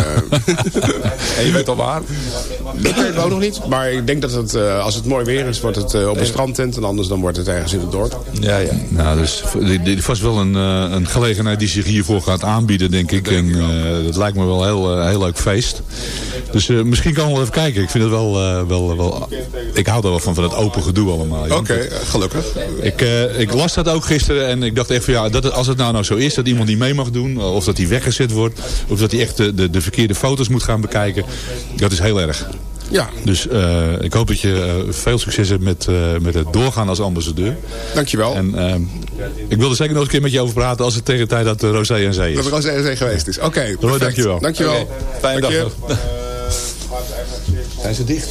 En je weet al waar? ik weet ook nog niet. Maar ik denk dat het, eh, als het mooi weer is, wordt het eh, op een strandtent. En anders dan wordt het ergens in het dorp. Ja, ja. Nou, dus dit vast wel een, een gelegenheid die zich hiervoor gaat aanbieden, denk ik. En dat lijkt me wel een heel, heel leuk feest. Dus misschien kan we wel even kijken. Ik vind het wel, wel, wel... Ik hou er wel van, van het open gedoe allemaal. Oké, gelukkig. Ik, ik las dat ook gisteren en ik dacht echt van ja, dat, als het nou, nou zo is dat iemand niet mee mag doen, of dat hij weggezet wordt, of dat hij echt de, de, de verkeerde foto's moet gaan bekijken, dat is heel erg. Ja, Dus eh, ik hoop dat je eh, veel succes hebt met, eh, met het doorgaan als ambassadeur. dankjewel. En ehm, ik wil er zeker nog eens een keer met je over praten als het tegen de tijd dat de Rosé en Zee dat is. er al eens geweest is. Oké, perfect. dankjewel. Dankjewel. Oké, fijne Dank dag. Zijn ze dicht?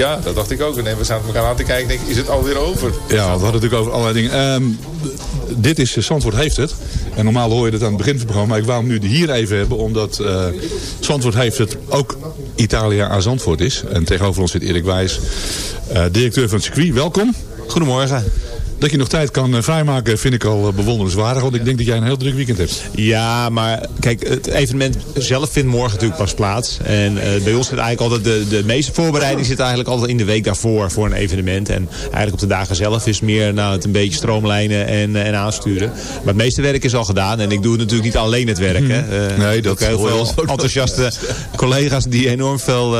Ja, dat dacht ik ook. En we zaten elkaar aan te kijken. Denk, is het alweer over? Ja, we hadden natuurlijk over allerlei dingen. Ehm, dit is uh, Zandvoort heeft het. En normaal hoor je dat aan het begin van het programma. Maar ik wou hem nu hier even hebben. Omdat uh, Zandvoort heeft het ook Italia aan Zandvoort is. En tegenover ons zit Erik Wijs, uh, directeur van het circuit. Welkom. Goedemorgen. Dat je nog tijd kan uh, vrijmaken vind ik al uh, bewonderenswaardig. Want ik denk dat jij een heel druk weekend hebt. Ja, maar kijk, het evenement zelf vindt morgen natuurlijk pas plaats. En uh, bij ons zit eigenlijk altijd de, de meeste voorbereiding zit eigenlijk altijd in de week daarvoor voor een evenement. En eigenlijk op de dagen zelf is meer nou, het een beetje stroomlijnen en, en aansturen. Maar het meeste werk is al gedaan. En ik doe natuurlijk niet alleen het werk. Hè. nee, dat ook heel veel enthousiaste collega's die enorm veel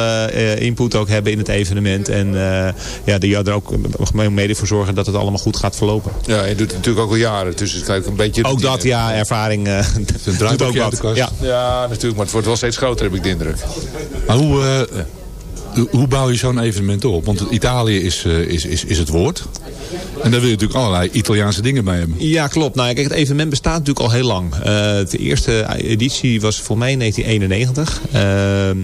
input ook hebben in het evenement. En ja, die er ook mede voor zorgen dat het allemaal goed gaat verlopen. Ja, je doet het natuurlijk ook al jaren. Dus het krijgt een beetje... Ook dat, ja, ervaring. Uh, een doet ook wat. Ja. ja, natuurlijk. Maar het wordt wel steeds groter, heb ik de indruk. Maar hoe, uh, hoe bouw je zo'n evenement op? Want Italië is, uh, is, is, is het woord. En daar wil je natuurlijk allerlei Italiaanse dingen bij hebben. Ja, klopt. Nou, kijk, het evenement bestaat natuurlijk al heel lang. de eerste editie was voor mij in 1991. Het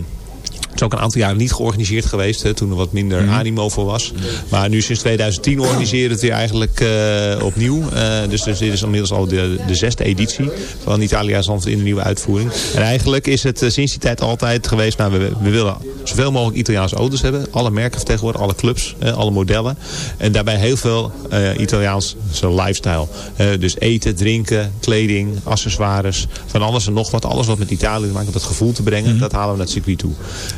is ook een aantal jaren niet georganiseerd geweest. Hè, toen er wat minder mm. animo voor was. Maar nu sinds 2010 organiseren het weer eigenlijk uh, opnieuw. Uh, dus, dus dit is inmiddels al de, de zesde editie van Italia Zandvoort in de nieuwe uitvoering. En eigenlijk is het uh, sinds die tijd altijd geweest. Nou, we, we willen zoveel mogelijk Italiaanse auto's hebben. Alle merken vertegenwoordigen, alle clubs, alle modellen. En daarbij heel veel Italiaanse lifestyle. dus eten, drinken, kleding, accessoires. Van alles en nog wat. Alles wat met Italië te maken, om dat gevoel te brengen. Mm. Dat halen we naar het circuit toe.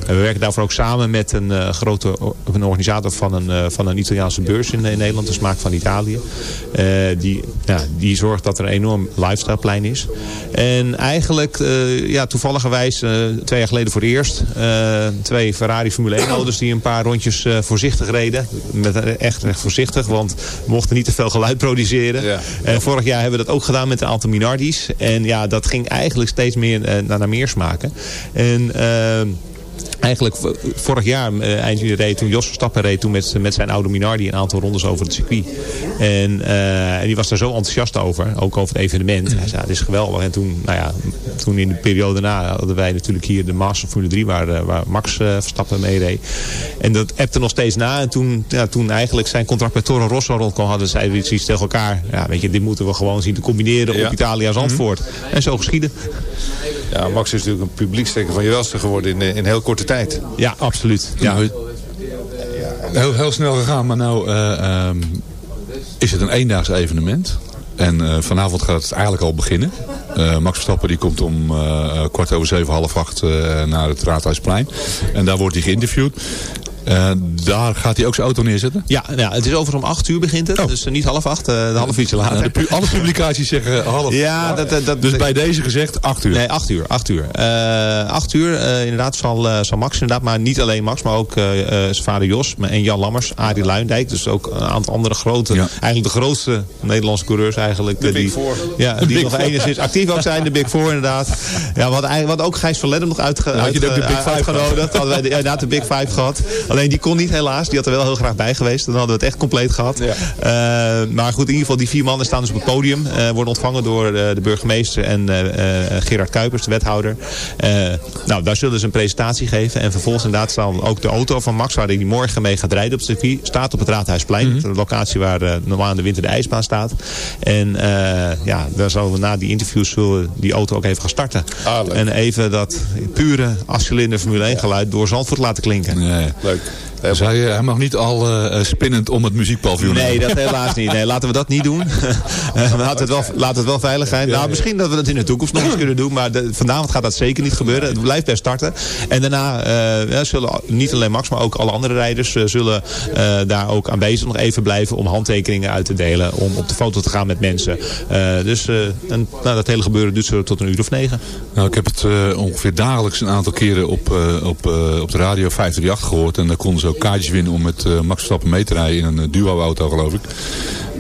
En we werken daarvoor ook samen met een uh, grote een organisator van een, uh, van een Italiaanse beurs in, in, Nederland, de Smaak van Italië. Uh, die, ja, die zorgt dat er een enorm lifestyleplein is. En eigenlijk, ja, toevalligerwijs, twee jaar geleden voor het eerst, twee Ferrari Formule 1 auto's die een paar rondjes voorzichtig reden. Met, echt, echt voorzichtig, want we mochten niet te veel geluid produceren. Ja. En vorig jaar hebben we dat ook gedaan met een aantal Minardis. En ja, dat ging eigenlijk steeds meer naar, naar meer smaken. En eigenlijk vorig jaar, uh, eind juni reed toen Jos Verstappen reed toen met, met zijn oude Minardi een aantal rondes over het circuit. En, uh, en die was daar zo enthousiast over, ook over het evenement. Hij zei, het is geweldig. En toen, nou ja, toen in de periode na hadden wij natuurlijk hier de Master Formule 3 waar, waar Max Verstappen mee reed. En dat appte nog steeds na. En toen, ja, toen eigenlijk zijn contract met Toro Rosso rondkwam, hadden zij iets tegen elkaar. Ja, weet je, dit moeten we gewoon zien te combineren op Italië als antwoord. Mm -hmm. En zo geschieden. Ja, Max is natuurlijk een publiekstekker van je welste geworden in, in heel korte tijd. Ja, absoluut. Ja. Heel, heel snel gegaan, maar nou uh, um, is het een eendaags evenement. En uh, vanavond gaat het eigenlijk al beginnen. Uh, Max Verstappen die komt om uh, kwart over zeven, half acht naar het Raadhuisplein. En daar wordt hij geïnterviewd. Uh, daar gaat hij ook zijn auto neerzetten? Ja, ja het is over om 8 uur begint het. Oh. Dus uh, niet half acht, uh, een half uurtje later. Ja, pu alle publicaties zeggen half Ja, dat, dat, dat, Dus bij deze gezegd 8 uur? Nee, 8 uur. 8 uur, 8 uur inderdaad zal, zal Max inderdaad, maar niet alleen Max, maar ook zijn vader Jos en Jan Lammers, Arie Luindijk. Dus ook een aantal andere grote, ja. eigenlijk de grootste Nederlandse coureurs eigenlijk. De die, Big Four. Ja, de die Big nog Four. enigszins actief ook zijn, de Big Four inderdaad. Ja, wat, wat ook Gijs van Lennep nog uitge, nou, uitge, de Big Five uitgenodigd. Hadden wij de, inderdaad de Big Five gehad. Alleen die kon niet helaas. Die had er wel heel graag bij geweest. Dan hadden we het echt compleet gehad. Ja. Uh, maar goed, in ieder geval die vier mannen staan dus op het podium. Uh, worden ontvangen door uh, de burgemeester en Gerard Kuipers, de wethouder. nou, daar zullen ze een presentatie geven. En vervolgens inderdaad staan ook de auto van Max, waar hij morgen mee gaat rijden op het circuit, staat op het Raadhuisplein. Mm -hmm. De locatie waar normaal in de winter de ijsbaan staat. En ja, daar zullen we na die interviews zullen die auto ook even gaan starten. Ah, en even dat pure ascilinder Formule 1 geluid door Zandvoort laten klinken. Nee. Leuk. leuk. Dus hij, hij, mag niet al uh, spinnend om het muziekpaviljoen Nee, dat helaas niet. Nee, laten we dat niet doen. laat, het wel, laat het wel veilig zijn. Nou, misschien dat we dat in de toekomst nog eens kunnen doen. Maar de, vanavond gaat dat zeker niet gebeuren. Het blijft bij starten. En daarna uh, ja, zullen niet alleen Max, maar ook alle andere rijders... Uh, zullen daar ook aanwezig nog even blijven... om handtekeningen uit te delen. Om op de foto te gaan met mensen. dus en, nou, dat hele gebeuren duurt zo tot een uur of negen. Nou, ik heb het ongeveer dagelijks een aantal keren op, op, op de radio 538 gehoord. En daar konden ze ook kaartjes winnen om met uh, Max Verstappen mee te rijden in een uh, duo-auto geloof ik.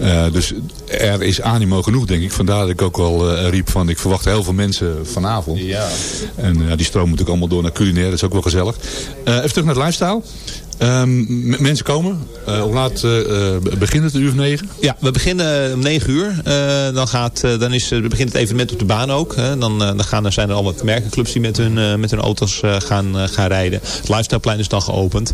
Uh, dus er is animo genoeg denk ik. Vandaar dat ik ook wel riep van ik verwacht heel veel mensen vanavond. Ja. En die stroom moet ook allemaal door naar culinair, dat is ook wel gezellig. even terug naar het lifestyle. Ehm, mensen komen. Hoe laat eh, eh, begint het? Een uur of negen? Ja, we beginnen om 9 uur. Dan, gaat, dan is, begint het evenement op de baan ook. Hè. Dan, dan gaan, er zijn er al wat merkenclubs die met hun, met hun auto's gaan, gaan rijden. Het lifestyleplein is dan geopend.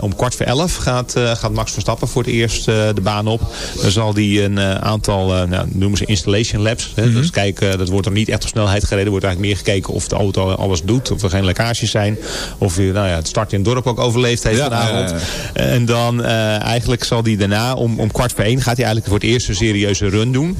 Om kwart voor elf gaat, gaat Max Verstappen voor het eerst de baan op. Dan zal die een aantal, nou, noemen ze installation labs. Hè. Dus kijken, dat wordt er niet echt op snelheid gereden. Er wordt eigenlijk meer gekeken of de auto alles doet. Of er geen lekkages zijn. Of hij nou ja, het start in het dorp ook heeft Ja, vanavond. En dan eh, eigenlijk zal hij daarna om, om kwart voor één gaat hij eigenlijk voor het eerst een serieuze run doen.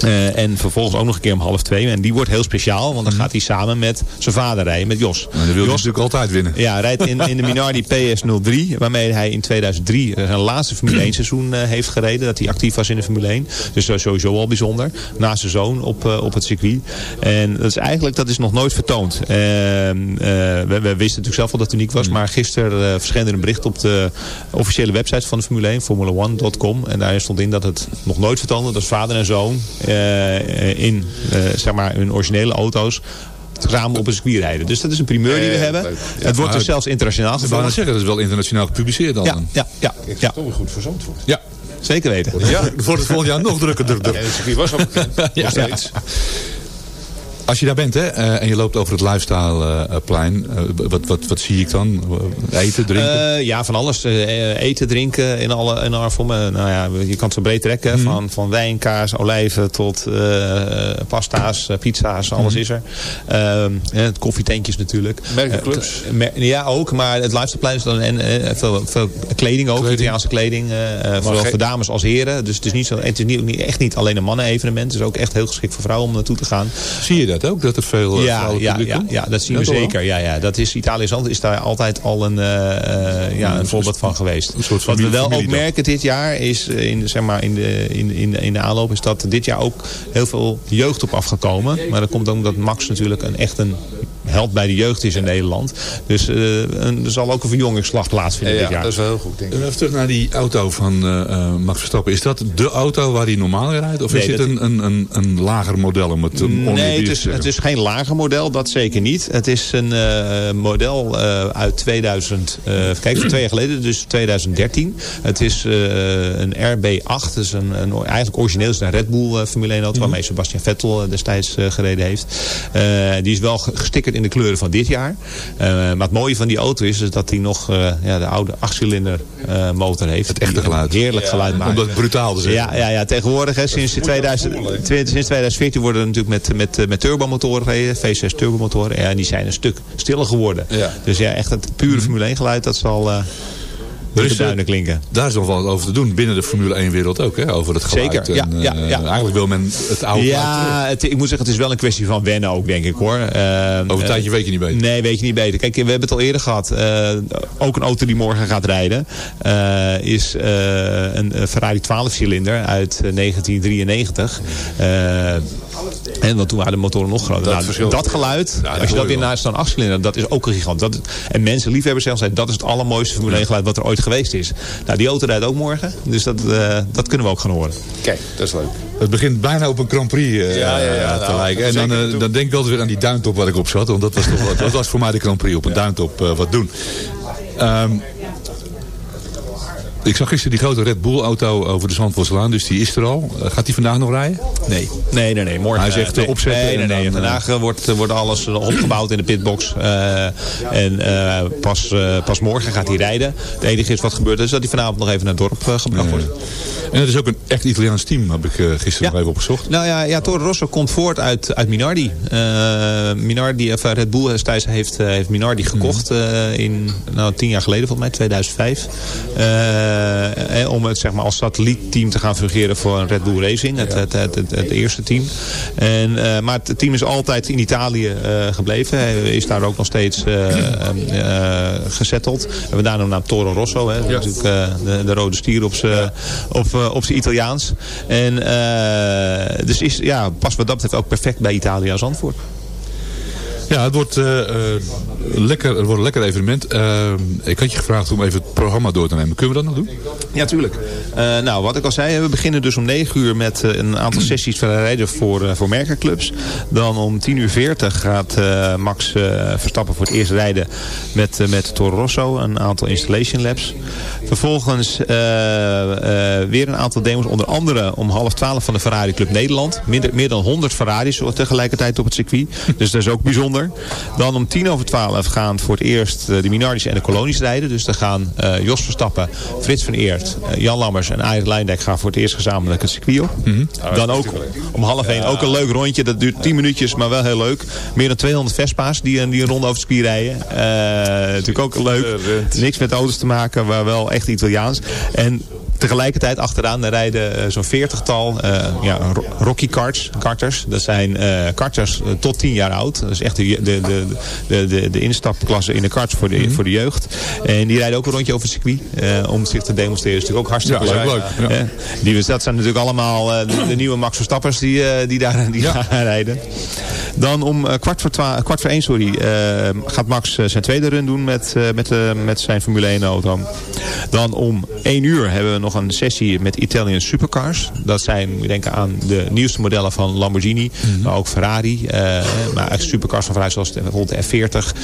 Eh, en vervolgens ook nog een keer om half twee. En die wordt heel speciaal, want dan gaat hij samen met zijn vader rijden, met Jos. Nou, dan wil je natuurlijk altijd winnen. Ja, hij rijdt in, in de Minardi PS03, waarmee hij in 2003 zijn laatste Formule 1 seizoen eh, heeft gereden. Dat hij actief was in de Formule 1. Dus dat is sowieso al bijzonder. Naast zijn zoon op, eh, op het circuit. En dat is eigenlijk, dat is nog nooit vertoond. Eh, we, we wisten natuurlijk zelf al dat het uniek was. Maar gisteren eh, verscheen er een bericht op de officiële website van de Formule 1, formula1.com. En daar stond in dat het nog nooit vertoond dat vader en zoon eh, in eh, zeg maar hun originele auto's samen op een circuit rijden. Dus dat is een primeur die we Eh, hebben. het wordt dus zelfs internationaal Ik gevallen. net zeggen, dat is wel internationaal gepubliceerd dan. Ja, ja, ja, ja. Toch weer goed voor Zandvoort. Ja. zeker weten. Ja, wordt het volgend jaar nog drukker. druk, druk. En het circuit was al bekend. Ja. Nog steeds. Als je daar bent hè, eh, en je loopt over het lifestyleplein, eh, wat, wat, wat zie ik dan? Eten, drinken? Eh, ja, van alles. Eh, eten, drinken in alle, in alle vormen. Nou ja, je kan het zo breed trekken. Mhm. Van, van wijn, kaas, olijven tot eh, pasta's, eh, pizza's. Alles Mhm. is er. Ehm, eh, het koffietentjes natuurlijk. Merkenclubs? Eh, mer- ja, ook. Maar het lifestyleplein is dan en, eh, veel, veel kleding ook. Kleding. Italiaanse kleding. eh, eh, zowel voor dames als heren. Dus het is, niet zo, het is niet, niet- echt niet alleen een mannen-evenement. Het is ook echt heel geschikt voor vrouwen om naartoe te gaan. zie je dat ook? Dat er veel eh, Ja, vrouwelijk ja, publiek ja, ja, dat zien we zeker. Ja, ja. Dat is, Italië is daar altijd al een, eh, eh, ja, een voorbeeld van geweest. een soort Wat we wel ook merken dit jaar is in, de- zeg maar, in, de, in, in, in de aanloop is dat er dit jaar ook heel veel jeugd op afgekomen. Maar dat komt ook omdat Max natuurlijk een, echt een held bij de jeugd is in Nederland. Dus eh, een- er zal ook een verjongingsslag plaatsvinden dit Ja, jaar. dat is wel heel goed, denk ik. Even terug naar die auto van eh, eh, Max Verstappen. Is dat de auto waar hij normaal in rijdt? Of Nee, is dit dat- een, een, een, een lager model om het om Nee, het te is, zeggen? het is geen lager model, dat zeker niet. Het is een eh, model eh, uit 2000, eh, even kijken, van twee jaar geleden, dus 2013. Het is eh, een RB8, dus een, een, eigenlijk origineel is een Red Bull Formule 1 auto, waarmee Sebastian Vettel destijds eh, gereden heeft. Eh, die is wel ge- gestickerd in de kleuren van dit jaar. Eh, maar het mooie van die auto is, is dat hij nog eh, ja, de oude achtcilinder eh, motor heeft. Het echte geluid. Heerlijk geluid maakt. Om dat brutaal te zeggen. Ja, ja, ja tegenwoordig hè, sinds, 2000, sinds 2014 worden er natuurlijk met, met, met turbomotoren gereden. V6 turbomotoren. Ja, en die zijn een stuk stiller geworden. Ja. Dus ja, echt het pure Formule 1 geluid, dat zal eh Er is, eh, klinken. Daar is nog wel wat over te doen binnen de Formule 1 wereld ook. Hè? Over het geluid. Zeker, ja, en, eh, ja, ja. Eigenlijk wil men het oude. Ja, het, ik moet zeggen, het is wel een kwestie van wennen ook, denk ik hoor. Eh, Over een tijdje weet je niet beter. Nee, weet je niet beter. Kijk, we hebben het al eerder gehad. Eh, ook een auto die morgen gaat rijden eh, is eh, een eh, Ferrari 12-cilinder uit eh, 1993. En want toen waren de motoren nog groter. Dat Nou, dat geluid, als je dat weer naast een 8-cilinder, dat is ook een gigant. Dat, en mensen, liefhebbers zeggen, dat is het allermooiste Formule 1 geluid wat er ooit geweest is. Nou, die auto rijdt ook morgen. Dus dat, eh, dat kunnen we ook gaan horen. Kijk, dat is leuk. Het begint bijna op een Grand Prix eh, Ja, ja, ja, te nou, lijken. En dan, eh, dan denk ik wel weer aan die duintop waar ik op zat. Want dat was, toch, dat was voor mij de Grand Prix. Op een duintop eh, wat doen. Ehm, ik zag gisteren die grote Red Bull auto over de Zandvoortslaan. Dus die is er al. Eh, gaat die vandaag nog rijden? Nee. Nee, nee, nee. Morgen, Hij zegt, eh, nee. opzetten Nee, nee, nee. dan, Vandaag eh, wordt, eh, wordt alles eh, opgebouwd in de pitbox. Eh, en eh, pas, eh, pas morgen gaat hij rijden. Het enige is wat gebeurt is dat hij vanavond nog even naar het dorp eh, gebracht wordt. En het is ook een echt Italiaans team. Heb ik eh, gisteren Ja. nog even opgezocht. Nou ja, ja Toro Rosso komt voort uit, uit Minardi. Eh, Minardi, of eh, Red Bull destijds heeft, eh, heeft Minardi gekocht eh, in nou, tien jaar geleden, volgens mij 2005. Eh, eh, om het zeg maar, als satellietteam te gaan fungeren voor een Red Bull Racing, het, het, het, het, het eerste team. En, eh, maar het team is altijd in Italië eh, gebleven. Hij is daar ook nog steeds eh eh, gezetteld. We hebben daar de naam Toro Rosso, hè, natuurlijk eh, de, de rode stier op zijn op, eh, zijn Italiaans. En eh, dus is ja, pas wat dat betreft ook perfect bij Italië als antwoord. Ja, het wordt, uh, lekker, het wordt een lekker evenement. Uh, ik had je gevraagd om even het programma door te nemen. Kunnen we dat nog doen? Ja, tuurlijk. nou, wat ik al zei, we beginnen dus om 9 uur met een aantal sessies rijden voor, voor merkenclubs. Dan om 10 uur 40 gaat Max Verstappen voor het eerst rijden met, met Toro Rosso. Een aantal installation labs. Vervolgens weer een aantal demos, onder andere om half 12 van de Ferrari Club Nederland. Meer, meer dan 100 Ferraris tegelijkertijd op het circuit. Dus dat is ook bijzonder. Dan om tien over twaalf gaan voor het eerst eh, de Minardis en de Kolonies rijden. Dus dan gaan uh, Jos Verstappen, Frits van Eert, uh, Jan Lammers en Arie Leindijk gaan voor het eerst gezamenlijk het circuit op. Mm -hmm. Dan ook om half één ook een leuk rondje. Dat duurt 10 minuutjes, maar wel heel leuk. Meer dan 200 Vespa's die, die een ronde over het circuit rijden. natuurlijk ook leuk. Niks met auto's te maken, maar wel echt Italiaans. En tegelijkertijd achteraan rijden uh, zo'n veertigtal uh, ja, Rocky karts, karters. Dat zijn uh, karters tot 10 jaar oud. Dat is echt de, de, de, de, de instapklasse in de karts voor de, mm -hmm. voor de jeugd. En die rijden ook een rondje over het circuit om zich te demonstreren. Dat is natuurlijk ook hartstikke ja, leuk. leuk ja. die, dat zijn natuurlijk allemaal de, de, nieuwe Max Verstappers die, die daar die ja. gaan rijden. Dan om kwart, voor kwart voor één sorry, gaat Max zijn tweede run doen met, met, met zijn Formule 1 auto. Dan om 1 uur hebben we nog een sessie met Italian Supercars. Dat zijn, we denken aan de nieuwste modellen van Lamborghini, mm -hmm. maar ook Ferrari. Uh, maar echt supercars van Ferrari zoals bijvoorbeeld de F40.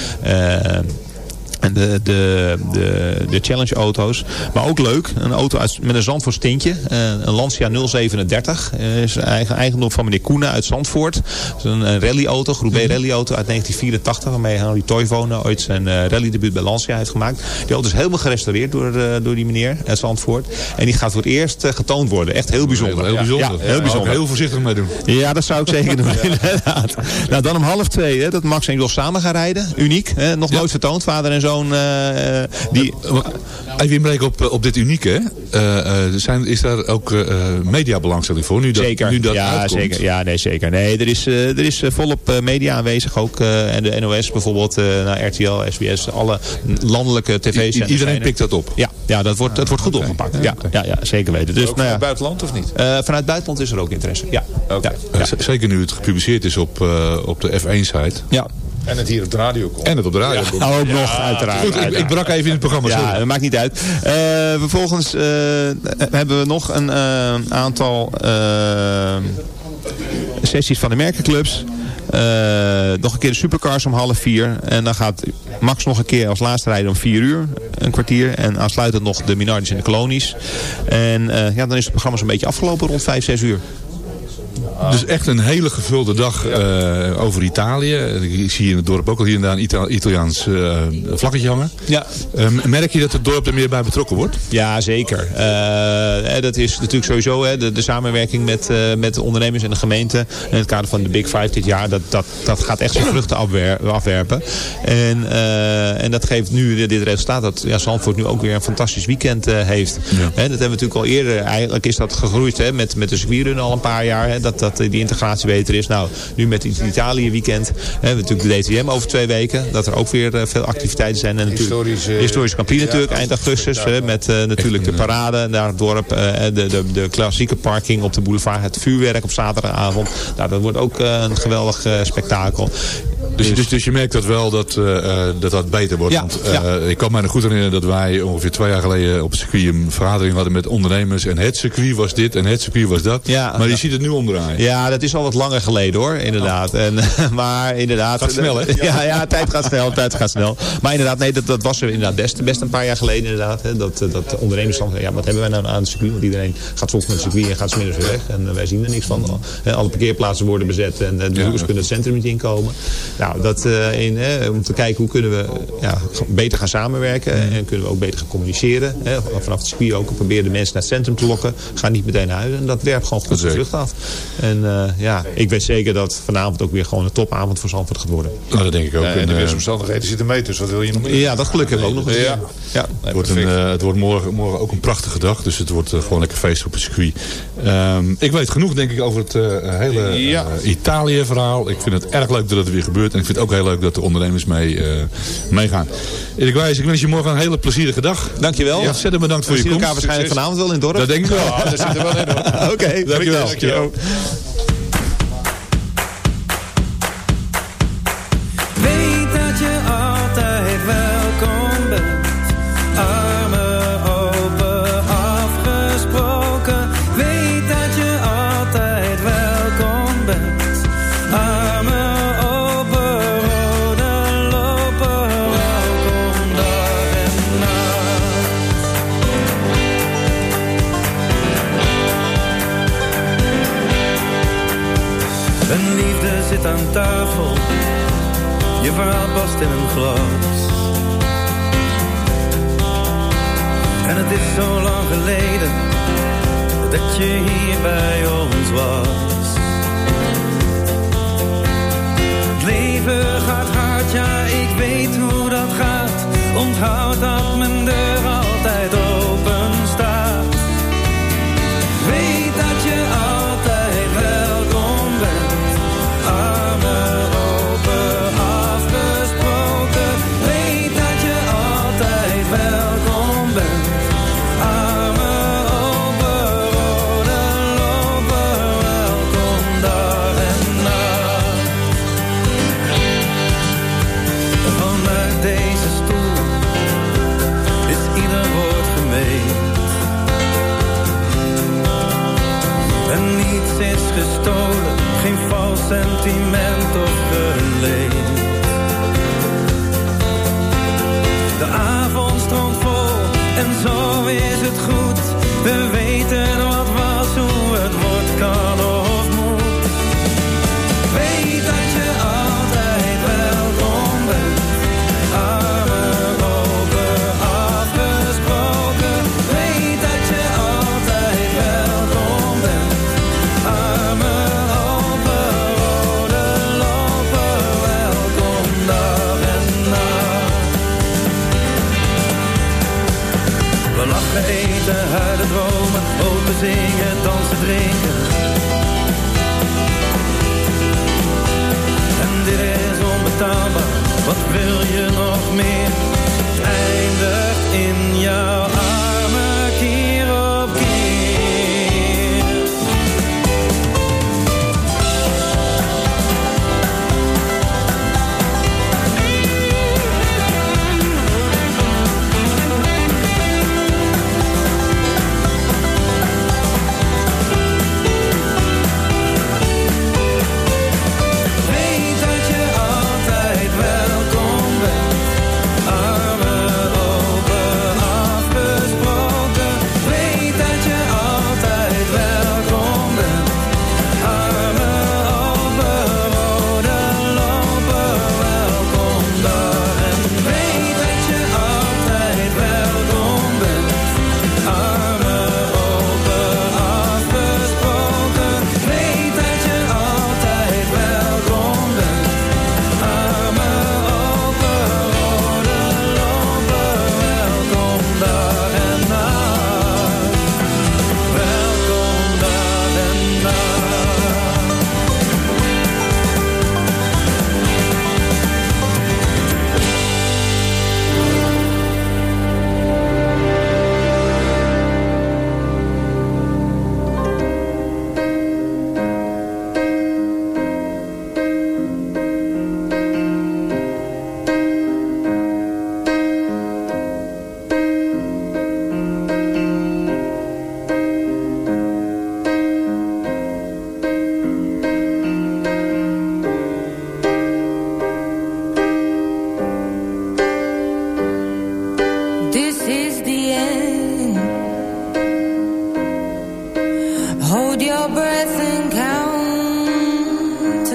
En de, de, de, de challenge auto's. Maar ook leuk, een auto uit, met een Zandvoort tintje. Uh, een Lancia 037. Uh, is eigen, eigendom van meneer Koenen uit Zandvoort. is een, een rallyauto, groep B rallyauto uit 1984. Waarmee Henry Toivonen ooit zijn uh, rallydebuut bij Lancia heeft gemaakt. Die auto is helemaal gerestaureerd door, door die meneer uit Zandvoort. En die gaat voor het eerst getoond worden. Echt heel bijzonder. Heel, heel bijzonder. Ja, heel, bijzonder. heel voorzichtig mee doen. Ja, dat zou ik zeker doen. Inderdaad. Nou, dan om half twee hè, dat Max en Jos samen gaan rijden. Uniek. Hè? Nog nooit vertoond. Vader en zo'n uh, die... Even inbreken op, op dit unieke. Uh, zijn, is daar ook mediabelangstelling voor? Nu dat, zeker. Nu dat ja, uitkomt? zeker. Ja, nee, zeker. Nee, er is, er is volop media aanwezig ook. en de NOS bijvoorbeeld, naar RTL, SBS, alle landelijke tv's. I iedereen pikt dat op? Ja, ja dat, wordt, dat wordt goed okay. opgepakt. Ja, ja, ja, zeker weten. Dus, ook vanuit nou, buitenland of niet? vanuit buitenland is er ook interesse. Ja. Okay. ja. Zeker nu het gepubliceerd is op, op de F1-site. Ja. En het hier op de radio komt. En het op de radio ja. komt. Nou, ook nog, uiteraard. Goed, ik, ik, brak even in het programma. Ja, dat maakt niet uit. Uh, vervolgens uh, hebben we nog een uh, aantal sessies van de merkenclubs. nog een keer de supercars om half vier. En dan gaat Max nog een keer als laatste rijden om vier uur. Een kwartier. En aansluitend nog de Minardis en de Kolonies. En ja, dan is het programma zo'n beetje afgelopen rond vijf, zes uur. Dus echt een hele gevulde dag uh, over Italië. Ik zie in het dorp ook al hier en daar een Ita Italiaans uh, vlaggetje hangen. Ja. Uh, merk je dat het dorp er meer bij betrokken wordt? Ja, zeker. dat is natuurlijk sowieso hè, de, de, samenwerking met, met de ondernemers en de gemeente. In het kader van de Big Five dit jaar. Dat, dat, dat gaat echt zijn vruchten afwer afwerpen. En, en dat geeft nu dit resultaat. Dat ja, Zandvoort nu ook weer een fantastisch weekend heeft. Ja. Hè, dat hebben we natuurlijk al eerder. Eigenlijk is dat gegroeid hè, met, met de circuitrun al een paar jaar. Hè, dat, dat die integratie beter is. Nou, nu met het Italië weekend. Hè, we natuurlijk de DTM over twee weken. Dat er ook weer uh, veel activiteiten zijn. En natuurlijk historische, historische kampioen natuurlijk, eind augustus. Hè, met uh, natuurlijk de parade naar het dorp. De, de, de klassieke parking op de boulevard. Het vuurwerk op zaterdagavond. Nou, dat wordt ook een geweldig spektakel. Dus, dus, dus je merkt dat wel dat uh, dat, dat beter wordt. Ja, Want uh, ja. ik kan me nog goed herinneren dat wij ongeveer twee jaar geleden op het circuit een vergadering hadden met ondernemers. En het circuit was dit en het circuit was dat. Ja, maar je ziet het nu omdraaien. Ja, dat is al wat langer geleden hoor, inderdaad. Oh. En, maar inderdaad. Gaat snel hè? Ja, ja, tijd gaat snel, tijd gaat snel. Maar inderdaad, nee, dat, dat was er inderdaad best, best een paar jaar geleden inderdaad. Hè, dat, dat ondernemers dan, ja, wat hebben wij nou aan het circuit? Want iedereen gaat volgens het circuit en gaat smiddags weer weg. En wij zien er niks van. Alle parkeerplaatsen worden bezet en de bezoekers ja. kunnen het centrum niet inkomen. Nou, dat in, hè, om te kijken hoe kunnen we ja, beter gaan samenwerken en kunnen we ook beter gaan communiceren. Hè, vanaf het circuit ook proberen de mensen naar het centrum te lokken. Ga niet meteen naar huis en dat werpt gewoon goed de vlucht af. En uh, ja, ik weet zeker dat vanavond ook weer gewoon een topavond voor Zandvoort gaat worden. Nou, dat denk ik ook. Ja, en de weersomstandigheden zitten mee, dus wat wil je nog meer? Ja, dat geluk hebben we ook nog eens. Ja. Ja. Het, wordt een, uh, het wordt morgen, morgen ook een prachtige dag, dus het wordt uh, gewoon lekker feest op het circuit. Um, ik weet genoeg denk ik over het hele ja. Italië verhaal. Ik vind het erg leuk dat het weer gebeurt en ik vind het ook heel leuk dat de ondernemers mee, uh, meegaan. Erik Wijs, ik wens je morgen een hele plezierige dag. Dankjewel. Ja, ontzettend bedankt voor we je komst. elkaar waarschijnlijk vanavond wel in het dorp. Dat denk ik wel. Ja, dat zit er wel in hoor. Oké, okay, dankjewel. dankjewel. Een liefde zit aan tafel, je verhaal past in een glas. En het is zo lang geleden dat je hier bij ons was. Het leven gaat hard, ja, ik weet hoe dat gaat. Onthoud dat mijn deur. sentimiento. Wat wil je nog meer?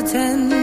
ten